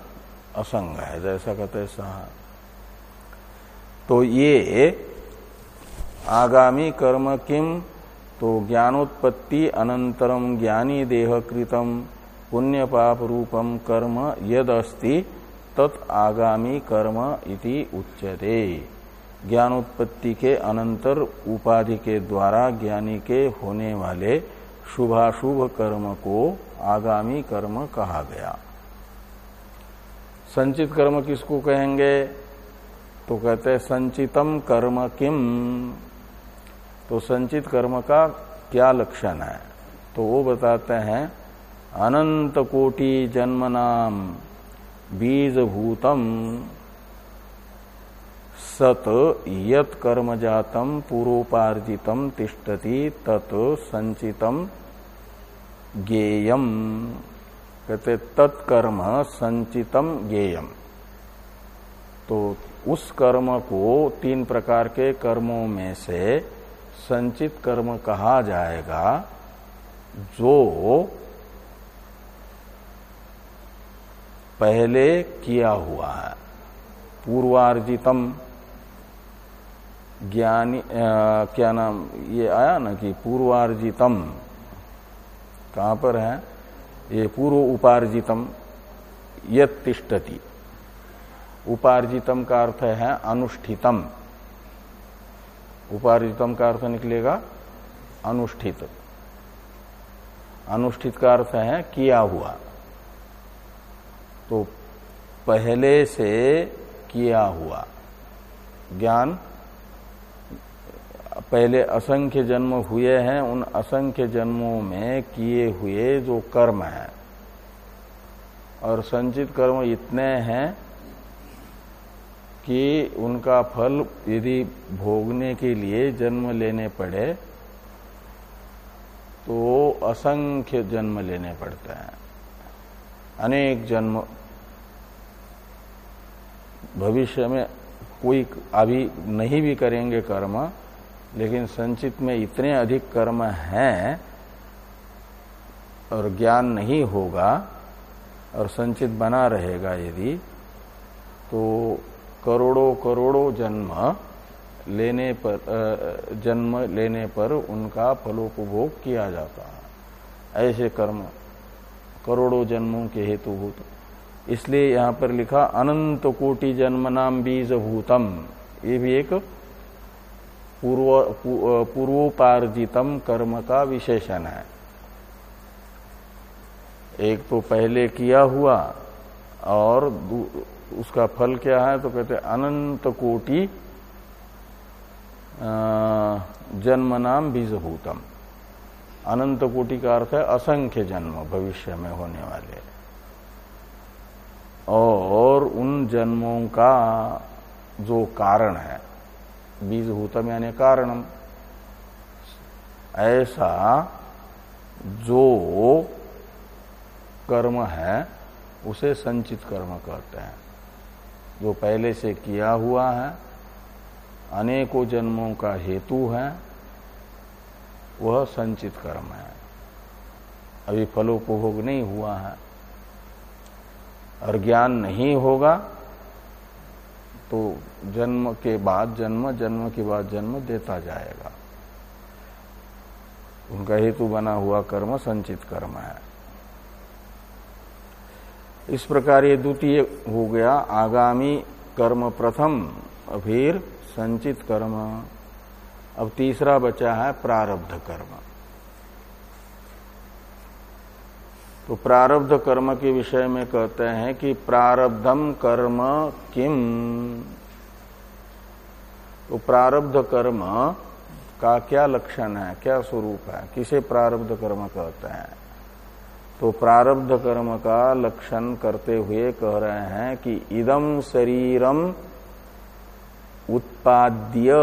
Speaker 1: असंग है, जैसा कहते ऐसा तो ये आगामी कर्म किम? तो ज्ञानोत्पत्ति अनंतरम ज्ञानी देह कृतम पुण्य पाप रूपम कर्म यद अस्ति तत् आगामी कर्म इति उच्यते। ज्ञानोत्पत्ति के अनंतर उपाधि के द्वारा ज्ञानी के होने वाले शुभाशुभ कर्म को आगामी कर्म कहा गया। संचित कर्म किसको कहेंगे? तो कहते संचितम कर्म किम? तो संचित कर्म का क्या लक्षण है? तो वो बताते हैं, अनंत कोटि जन्म नाम बीज भूतम सत यत कर्म जातम पूर्वोपार्जितम तिष्ठति तत् संचितम गेयम। कहते तत्कर्म संचितम गेयम। तो उस कर्म को तीन प्रकार के कर्मों में से संचित कर्म कहा जाएगा, जो पहले किया हुआ है। पूर्वार्जितम ज्ञानी क्या नाम, ये आया ना कि पूर्वार्जितम, कहाँ पर है? ये पूर्व उपार्जितम यत उपार्जितम का अर्थ है अनुष्ठितम। उपार्जितम का अर्थ निकलेगा अनुष्ठित। अनुष्ठित का अर्थ है किया हुआ। तो पहले से किया हुआ। ज्ञान, पहले असंख्य जन्म हुए हैं, उन असंख्य जन्मों में किए हुए जो कर्म है। और संचित कर्म इतने हैं कि उनका फल यदि भोगने के लिए जन्म लेने पड़े तो असंख्य जन्म लेने पड़ते हैं। अनेक जन्म भविष्य में कोई अभी नहीं भी करेंगे कर्म, लेकिन संचित में इतने अधिक कर्म हैं और ज्ञान नहीं होगा और संचित बना रहेगा यदि तो करोड़ों करोड़ों जन्म लेने पर जन्म लेने पर उनका फलोपभोग किया जाता है। ऐसे कर्म करोड़ों जन्मों के हेतुभूत। इसलिए यहाँ पर लिखा, अनंत कोटि जन्म नाम बीज भूतम ये भी एक पूर्व पूर्वोपार्जितम कर्म का विशेषण है। एक तो पहले किया हुआ और उसका फल क्या है? तो कहते अनंत कोटि जन्म नाम बीजभूतम। अनंत कोटि का अर्थ है असंख्य जन्म भविष्य में होने वाले। और उन जन्मों का जो कारण है, बीजभूतम यानी कारणम, ऐसा जो कर्म है, उसे संचित कर्म कहते हैं। जो पहले से किया हुआ है, अनेकों जन्मों का हेतु है, वह संचित कर्म है। अभी फलोपभोग नहीं हुआ है, और ज्ञान नहीं होगा तो जन्म के बाद जन्म जन्म के बाद जन्म देता जाएगा। उनका हेतु बना हुआ कर्म संचित कर्म है। इस प्रकार ये द्वितीय हो गया। आगामी कर्म प्रथम, फिर संचित कर्म। अब तीसरा बचा है प्रारब्ध कर्म। तो प्रारब्ध कर्म के विषय में कहते हैं कि प्रारब्धम कर्म किम? तो प्रारब्ध कर्म का क्या लक्षण है, क्या स्वरूप है? किसे प्रारब्ध कर्म कहते हैं? तो प्रारब्ध कर्म का लक्षण करते हुए कह रहे हैं कि इदम शरीरम उत्पाद्य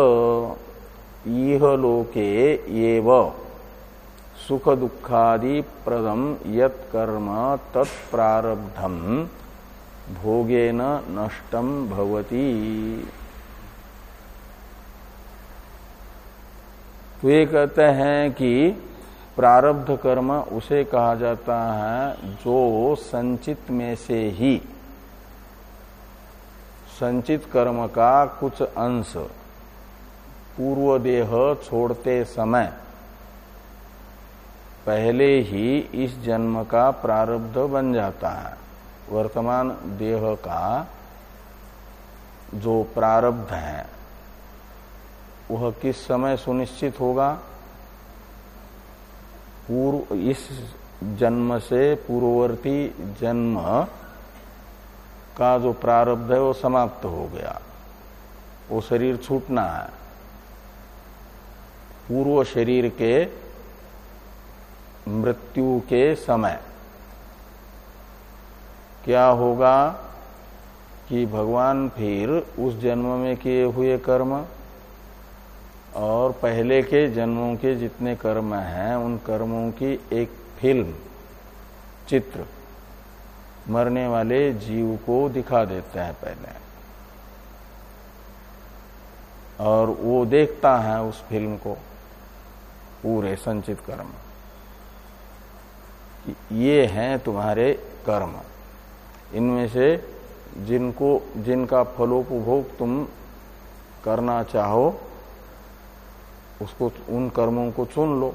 Speaker 1: इह लोके एव सुख दुखादि प्रदम यत तत्प्रारब्धम भोगेन नष्टम भवती। तो ये कहते हैं कि प्रारब्ध कर्म उसे कहा जाता है जो संचित में से ही। संचित कर्म का कुछ अंश पूर्व देह छोड़ते समय। पहले ही इस जन्म का प्रारब्ध बन जाता है। वर्तमान देह का जो प्रारब्ध है, वह किस समय सुनिश्चित होगा? पूर्व, इस जन्म से पूर्ववर्ती जन्म का जो प्रारब्ध है, वो समाप्त हो गया। वो शरीर छूटना है। पूर्व शरीर के मृत्यु के समय क्या होगा कि भगवान फिर उस जन्म में किए हुए कर्म और पहले के जन्मों के जितने कर्म हैं, उन कर्मों की एक फ़िल्म, चित्र, मरने वाले जीव को दिखा देते हैं पहले। और वो देखता है उस फ़िल्म को, पूरे संचित कर्म। ये हैं तुम्हारे कर्म। इनमें से जिनको, जिनका फलोपभोग तुम करना चाहो उसको उन कर्मों को चुन लो,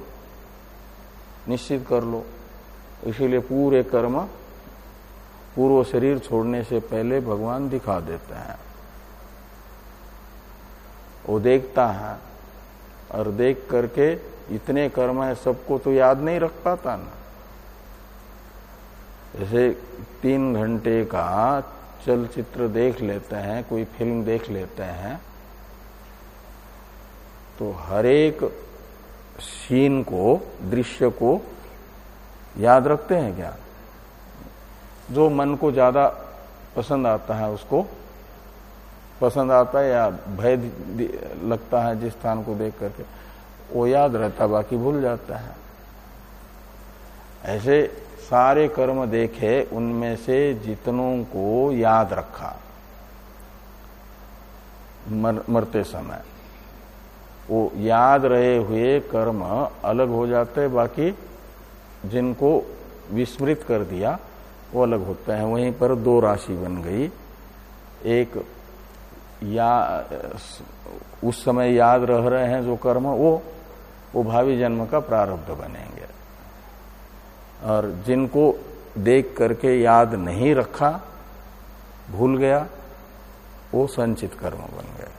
Speaker 1: निश्चित कर लो। इसीलिए पूरे कर्म पूर्व शरीर छोड़ने से पहले भगवान दिखा देते हैं। वो देखता है और देख करके इतने कर्म है, सबको तो याद नहीं रख पाता ना। जैसे तीन घंटे का चलचित्र देख लेते हैं, कोई फ़िल्म देख लेते हैं तो हरेक सीन को दृश्य को याद रखते हैं क्या? जो मन को ज़्यादा पसंद आता है उसको पसंद आता है या भय लगता है जिस स्थान को देख करके वो याद रहता बाकी भूल जाता है। ऐसे सारे कर्म देखे उनमें से जितनों को याद रखा मर, मरते समय। वो याद रहे हुए कर्म अलग हो जाते बाकी जिनको विस्मृत कर दिया, वो अलग होते हैं। वहीं पर दो राशि बन गई। एक या, उस समय याद रह रहे हैं जो कर्म, वो वो भावी जन्म का प्रारब्ध बनेंगे। और जिनको देख करके याद नहीं रखा, भूल गया, वो संचित कर्म बन गए।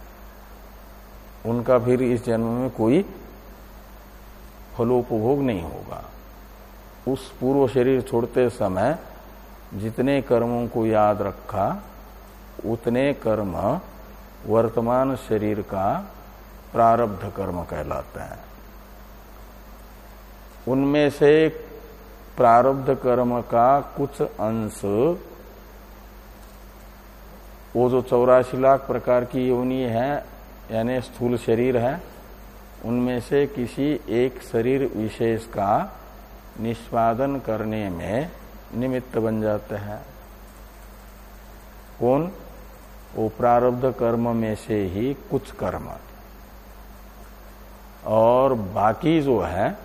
Speaker 1: उनका फिर इस जन्म में कोई फलोपभोग नहीं होगा। उस पूर्व शरीर छोड़ते समय जितने कर्मों को याद रखा, उतने कर्म वर्तमान शरीर का प्रारब्ध कर्म कहलाते हैं। उनमें से प्रारब्ध कर्म का कुछ अंश, वो जो चौरासी लाख प्रकार की योनि है यानी स्थूल शरीर है, उनमें से किसी एक शरीर विशेष का निष्पादन करने में निमित्त बन जाते हैं। कौन? वो प्रारब्ध कर्म में से ही कुछ कर्म। और बाकी जो है,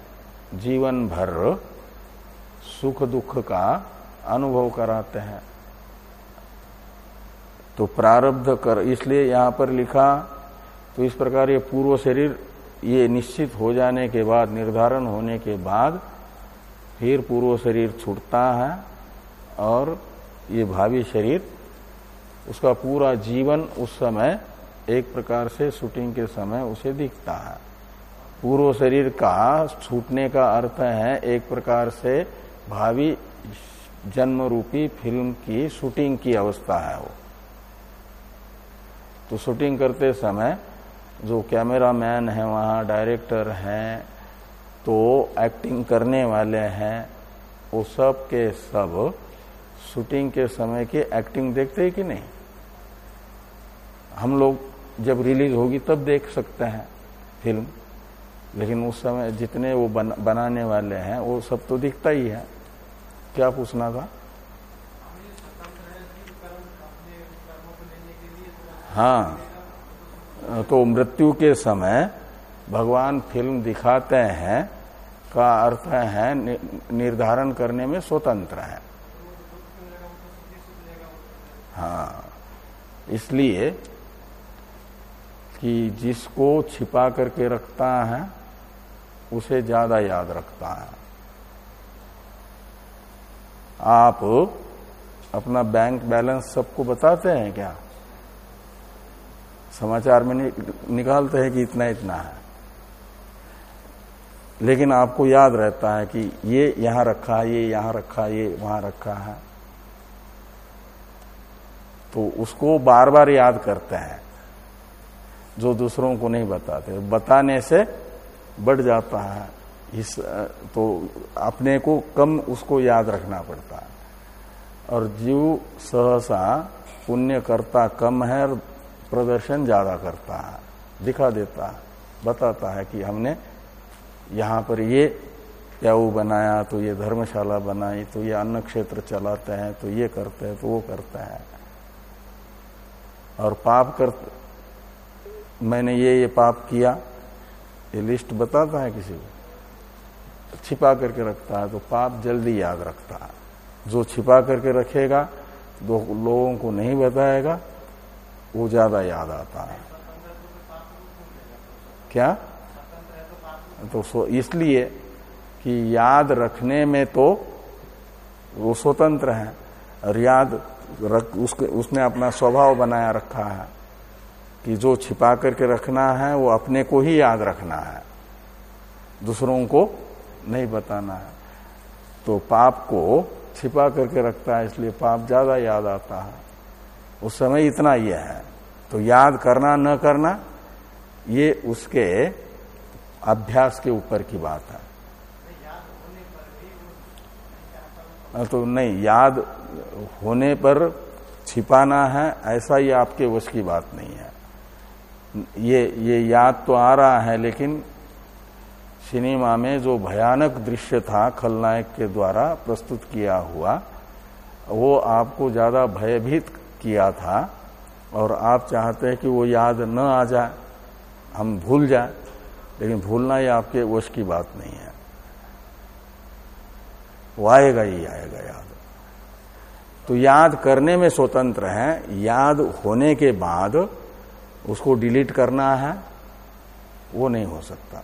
Speaker 1: जीवन भर सुख दुख का अनुभव कराते हैं। तो प्रारब्ध कर, इसलिए यहाँ पर लिखा तो इस प्रकार ये पूर्व शरीर ये निश्चित हो जाने के बाद, निर्धारण होने के बाद, फिर पूर्व शरीर छूटता है और ये भावी शरीर, उसका पूरा जीवन उस समय, एक प्रकार से शूटिंग के समय उसे दिखता है। पूर्व शरीर का छूटने का अर्थ है एक प्रकार से भावी जन्म रूपी फ़िल्म की शूटिंग की अवस्था है वो। तो शूटिंग करते समय जो कैमरा मैन है वहाँ डायरेक्टर हैं तो एक्टिंग करने वाले हैं वो सब के सब शूटिंग के समय की एक्टिंग देखते हैं कि नहीं? हम लोग जब रिलीज़ होगी तब देख सकते हैं फ़िल्म लेकिन उस समय जितने वो बन, बनाने वाले हैं वो सब तो दिखता ही है। क्या पूछना था? हाँ। तो मृत्यु के समय भगवान फ़िल्म दिखाते हैं का अर्थ है निर्धारण करने में स्वतंत्र है। हाँ इसलिए कि जिसको छिपा करके रखता है, उसे ज़्यादा याद रखता है। आप अपना बैंक बैलेंस सबको बताते हैं क्या? समाचार में निकालते हैं कि इतना इतना है। लेकिन आपको याद रहता है कि ये यहाँ रखा है ये यहाँ रखा है ये वहाँ रखा है। तो उसको बार बार याद करते हैं, जो दूसरों को नहीं बताते। बताने से बढ़ जाता है। इस तो अपने को कम उसको याद रखना पड़ता है। और जीव सहसा पुण्य करता कम है और प्रदर्शन ज़्यादा करता है, दिखा देता है, बताता है कि हमने यहाँ पर ये वो बनाया तो ये धर्मशाला बनाई तो ये अन्न क्षेत्र चलाते हैं तो ये करते हैं तो वो करते हैं। और पाप कर, मैंने ये ये पाप किया, ये लिस्ट बताता है किसी को छिपा करके रखता है तो पाप जल्दी याद रखता है। जो छिपा करके रखेगा, दो लोगों को नहीं बताएगा वो ज़्यादा याद आता है। क्या? तो इसलिए कि याद रखने में तो वो स्वतंत्र है, और याद रख, उसके, उसने अपना स्वभाव बनाया रखा है कि जो छिपा करके रखना है, वो अपने को ही याद रखना है। दूसरों को नहीं बताना है। तो पाप को छिपा करके रखता है, इसलिए पाप ज़्यादा याद आता है। उस समय इतना यह है। तो याद करना, न करना, ये उसके अभ्यास के ऊपर की बात है तो नहीं, याद होने पर छिपाना है, ऐसा ही आपके वश की बात नहीं है। ये ये याद तो आ रहा है, लेकिन सिनेमा में जो भयानक दृश्य था खलनायक के द्वारा प्रस्तुत किया हुआ, वो आपको ज़्यादा भयभीत किया था और आप चाहते हैं कि वो याद न आ जाए, हम भूल जाए, लेकिन भूलना ही आपके वश की बात नहीं है। वो आएगा ही आएगा याद। तो याद करने में स्वतंत्र है। याद होने के बाद उसको डिलीट करना है, वो नहीं हो सकता।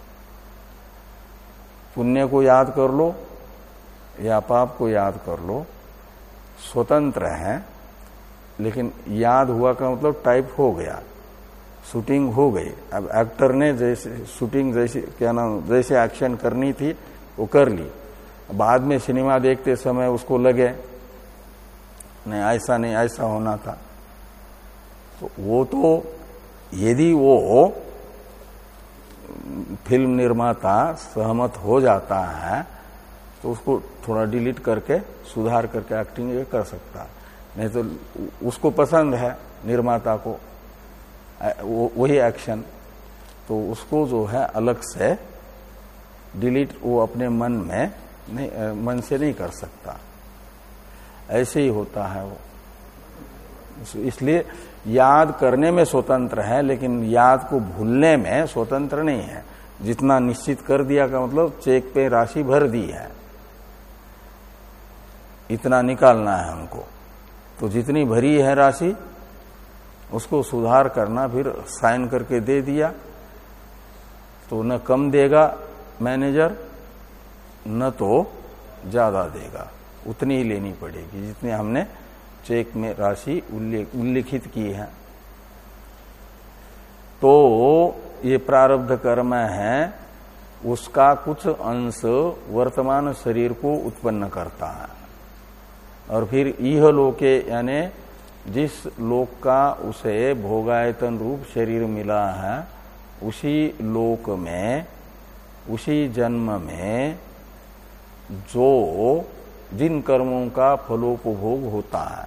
Speaker 1: पुण्य को याद कर लो या पाप को याद कर लो। स्वतंत्र है। लेकिन याद हुआ का मतलब टाइप हो गया। शूटिंग हो गई। अब एक्टर ने जैसे शूटिंग जैसे, क्या नाम, जैसे एक्शन करनी थी, वो कर ली। बाद में सिनेमा देखते समय उसको लगे, नहीं, ऐसा नहीं, ऐसा होना था। तो वो तो यदि वो फ़िल्म निर्माता सहमत हो जाता है तो उसको थोड़ा डिलीट करके, सुधार करके एक्टिंग कर सकता। है नहीं तो उसको पसंद है निर्माता को वही एक्शन तो उसको जो है अलग से डिलीट वो अपने मन में नहीं मन से नहीं कर सकता। ऐसे ही होता है वो। इसलिए याद करने में स्वतंत्र है, लेकिन याद को भूलने में स्वतंत्र नहीं है। जितना निश्चित कर दिया का मतलब चेक पे राशि भर दी है। इतना निकालना है हमको। तो जितनी भरी है राशि, उसको सुधार करना फिर साइन करके दे दिया। तो न कम देगा मैनेजर, न तो ज़्यादा देगा। उतनी ही लेनी पड़ेगी, जितनी हमने चेक में राशि उल्लिखित की है। तो ये प्रारब्ध कर्म है, उसका कुछ अंश वर्तमान शरीर को उत्पन्न करता है। और फिर यह लोके, यानी जिस लोक का उसे भोगायतन रूप शरीर मिला है, उसी लोक में, उसी जन्म में जो जिन कर्मों का फलोपभोग होता है,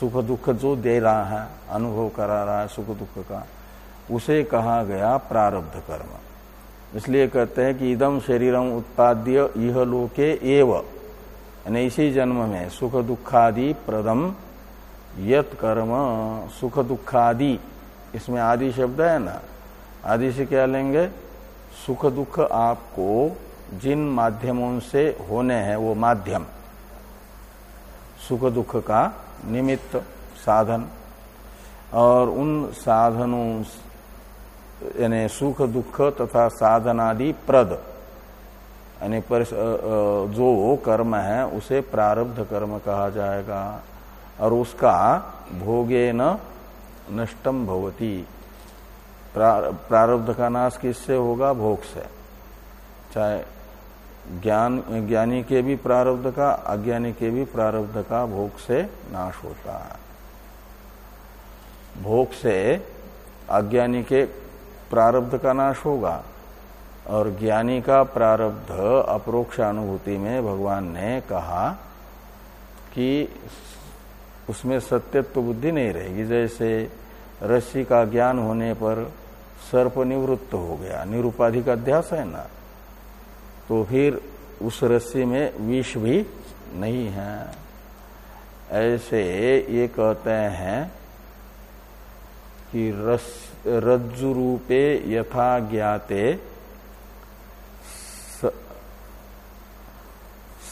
Speaker 1: सुख दुख जो दे रहा है, अनुभव करा रहा है सुख दुख का, उसे कहा गया प्रारब्ध कर्म। इसलिए कहते हैं कि इदम शरीरम उत्पाद्य यह लोके एव। यानी इसी जन्म में सुख दुखादि प्रदम यत कर्म सुख दुखादि इसमें आदि शब्द है ना? आदि से क्या लेंगे? सुख दुख आपको जिन माध्यमों से होने हैं, वो माध्यम। सुख दुख का निमित्त साधन। और उन साधनों यानी सुख दुख तथा साधनादि प्रद। यानी पर जो कर्म है, उसे प्रारब्ध कर्म कहा जाएगा। और उसका भोगे न नष्टम भवती। प्रारब्ध का नाश किससे होगा? भोग से। चाहे ज्ञान, ज्ञानी के भी प्रारब्ध का, अज्ञानी के भी प्रारब्ध का भोग से नाश होता है। भोग से अज्ञानी के प्रारब्ध का नाश होगा। और ज्ञानी का प्रारब्ध अप्रोक्षानुभूति में भगवान ने कहा कि उसमें सत्यत्व बुद्धि नहीं रहेगी। जैसे रस्सी का ज्ञान होने पर सर्प निवृत्त हो गया, निरुपाधिक अध्यास है ना तो फिर उस रस्सी में विष भी नहीं है। ऐसे ये कहते हैं कि रस, रज्जु रूपे यथा ज्ञाते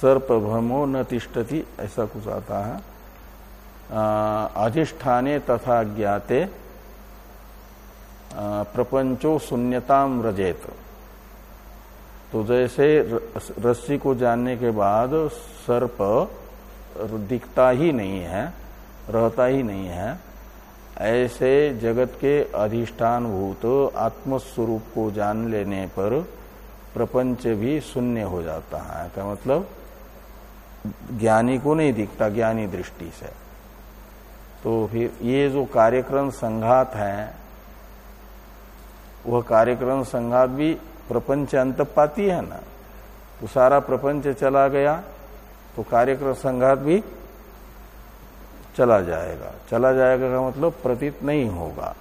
Speaker 1: सर्प भ्रमो न तिष्ठति, ऐसा कुछ आता है। अधिष्ठाने तथा ज्ञाते प्रपंचो शून्यताम रजेत तो जैसे रस्सी को जानने के बाद सर्प दिखता ही नहीं है, रहता ही नहीं है, ऐसे जगत के अधिष्ठान भूत आत्मस्वरूप को जान लेने पर प्रपंच भी शून्य हो जाता है। क्या मतलब? ज्ञानी को नहीं दिखता, ज्ञानी दृष्टि से। तो फिर ये जो कार्यक्रम संघात है, वह कार्यक्रम संघात भी प्रपंच अंत पाती है ना? तो सारा प्रपंच चला गया तो कार्यक्रम संघात भी चला जाएगा। चला जाएगा का मतलब प्रतीत नहीं होगा।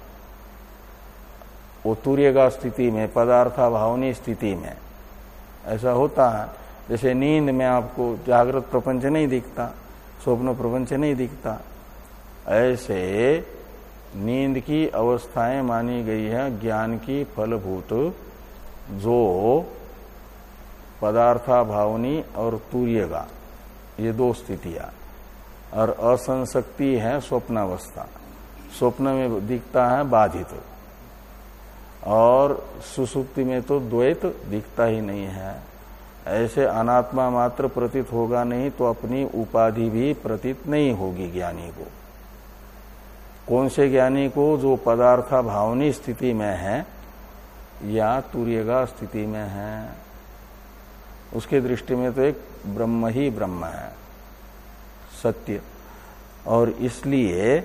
Speaker 1: वो तुर्यगा स्थिति में, पदार्था भावनी स्थिति में, ऐसा होता है। जैसे नींद में आपको जागृत प्रपंच नहीं दिखता, स्वप्न प्रपंच नहीं दिखता। ऐसे नींद की अवस्थाएँ मानी गई है ज्ञान की फलभूत, जो पदार्था भावनी और तूर्यगा ये दो स्थितियाँ। और असंशक्ति है स्वप्नावस्था। स्वप्न में दिखता है बाधित। और सुसुप्ति में तो द्वैत दिखता ही नहीं है। ऐसे अनात्मा मात्र प्रतीत होगा नहीं तो अपनी उपाधि भी प्रतीत नहीं होगी ज्ञानी को। कौन से ज्ञानी को जो पदार्था भावनी स्थिति में है, या तुर्यगा स्थिति में है? उसके दृष्टि में तो एक ब्रह्म ही ब्रह्म है, सत्य। और इसलिए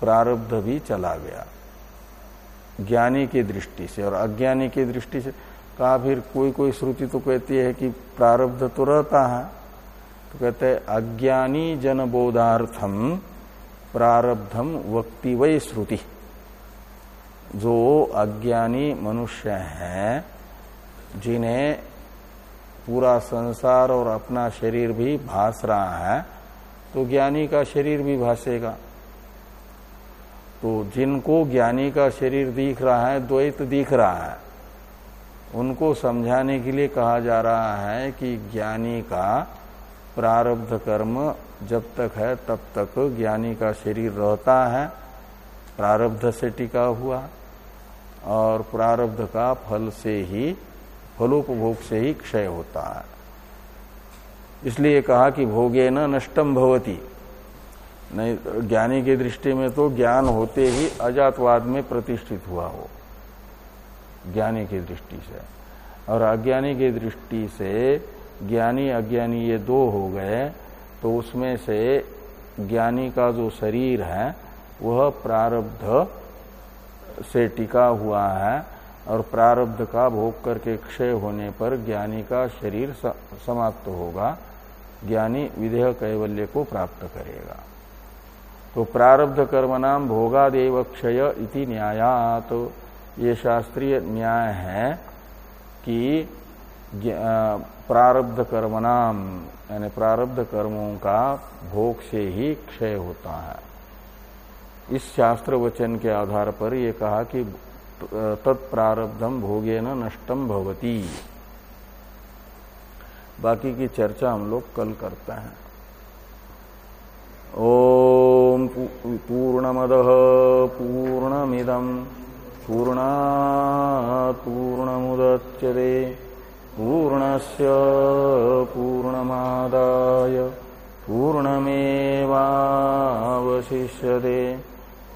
Speaker 1: प्रारब्ध भी चला गया, ज्ञानी की दृष्टि से और अज्ञानी की दृष्टि से। कहा फिर कोई कोई श्रुति तो कहती है कि प्रारब्ध तो रहता है। तो कहते हैं, अज्ञानी जन बोधार्थम प्रारब्धम वक्ति वही श्रुति। जो अज्ञानी मनुष्य हैं, जिन्हें पूरा संसार और अपना शरीर भी भास रहा है तो ज्ञानी का शरीर भी भासेगा। तो जिनको ज्ञानी का शरीर दिख रहा है, द्वैत दिख रहा है। उनको समझाने के लिए कहा जा रहा है कि ज्ञानी का प्रारब्ध कर्म जब तक है, तब तक ज्ञानी का शरीर रहता है। प्रारब्ध से टिका हुआ और प्रारब्ध का फल से ही, फलोपभोग से ही क्षय होता है। इसलिए कहा कि भोगे न नष्टम भवती। नहीं, ज्ञानी की दृष्टि में तो ज्ञान होते ही अजातवाद में प्रतिष्ठित हुआ हो। ज्ञानी की दृष्टि से। और अज्ञानी की दृष्टि से ज्ञानी, अज्ञानी ये दो हो गए तो उसमें से ज्ञानी का जो शरीर है, वह प्रारब्ध से टिका हुआ है और प्रारब्ध का भोग करके क्षय होने पर ज्ञानी का शरीर समाप्त होगा। ज्ञानी विधेय कैवल्य को प्राप्त करेगा। तो प्रारब्ध कर्म नाम भोगादेव क्षय इति न्यायात। तो ये शास्त्रीय न्याय है कि प्रारब्ध कर्म नाम यानी प्रारब्ध कर्मों का भोग से ही क्षय होता है। इस शास्त्र वचन के आधार पर यह कहा कि तत्प्रारब्धम भोगे न नष्टम भवती। बाकी की चर्चा हम लोग कल करते हैं। ओम पूर्णमद पूर्णमिदम। पूर्णा पूर्णमुदच्यते। पूर्णस्य पूर्णमादाय। पूर्णमेवावशिष्यते।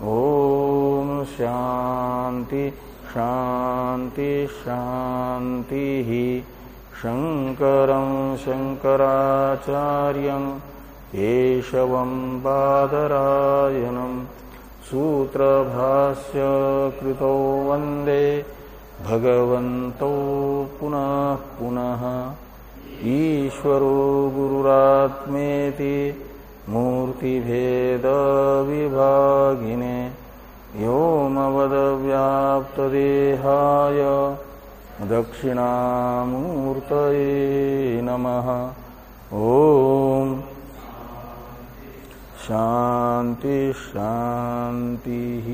Speaker 1: ओम शांति शांति शांति शंकर शंकराचार्य केशवं बादरायणं सूत्रभाष्य कृतो वंदे भगवन्तौ पुनः पुनः। ईश्वरो गुरुरात्मेति मूर्तिभेदविभागिने व्योमवदव्याप्तदेहाय दक्षिणामूर्तये नमः। ॐ शान्ति शान्तिः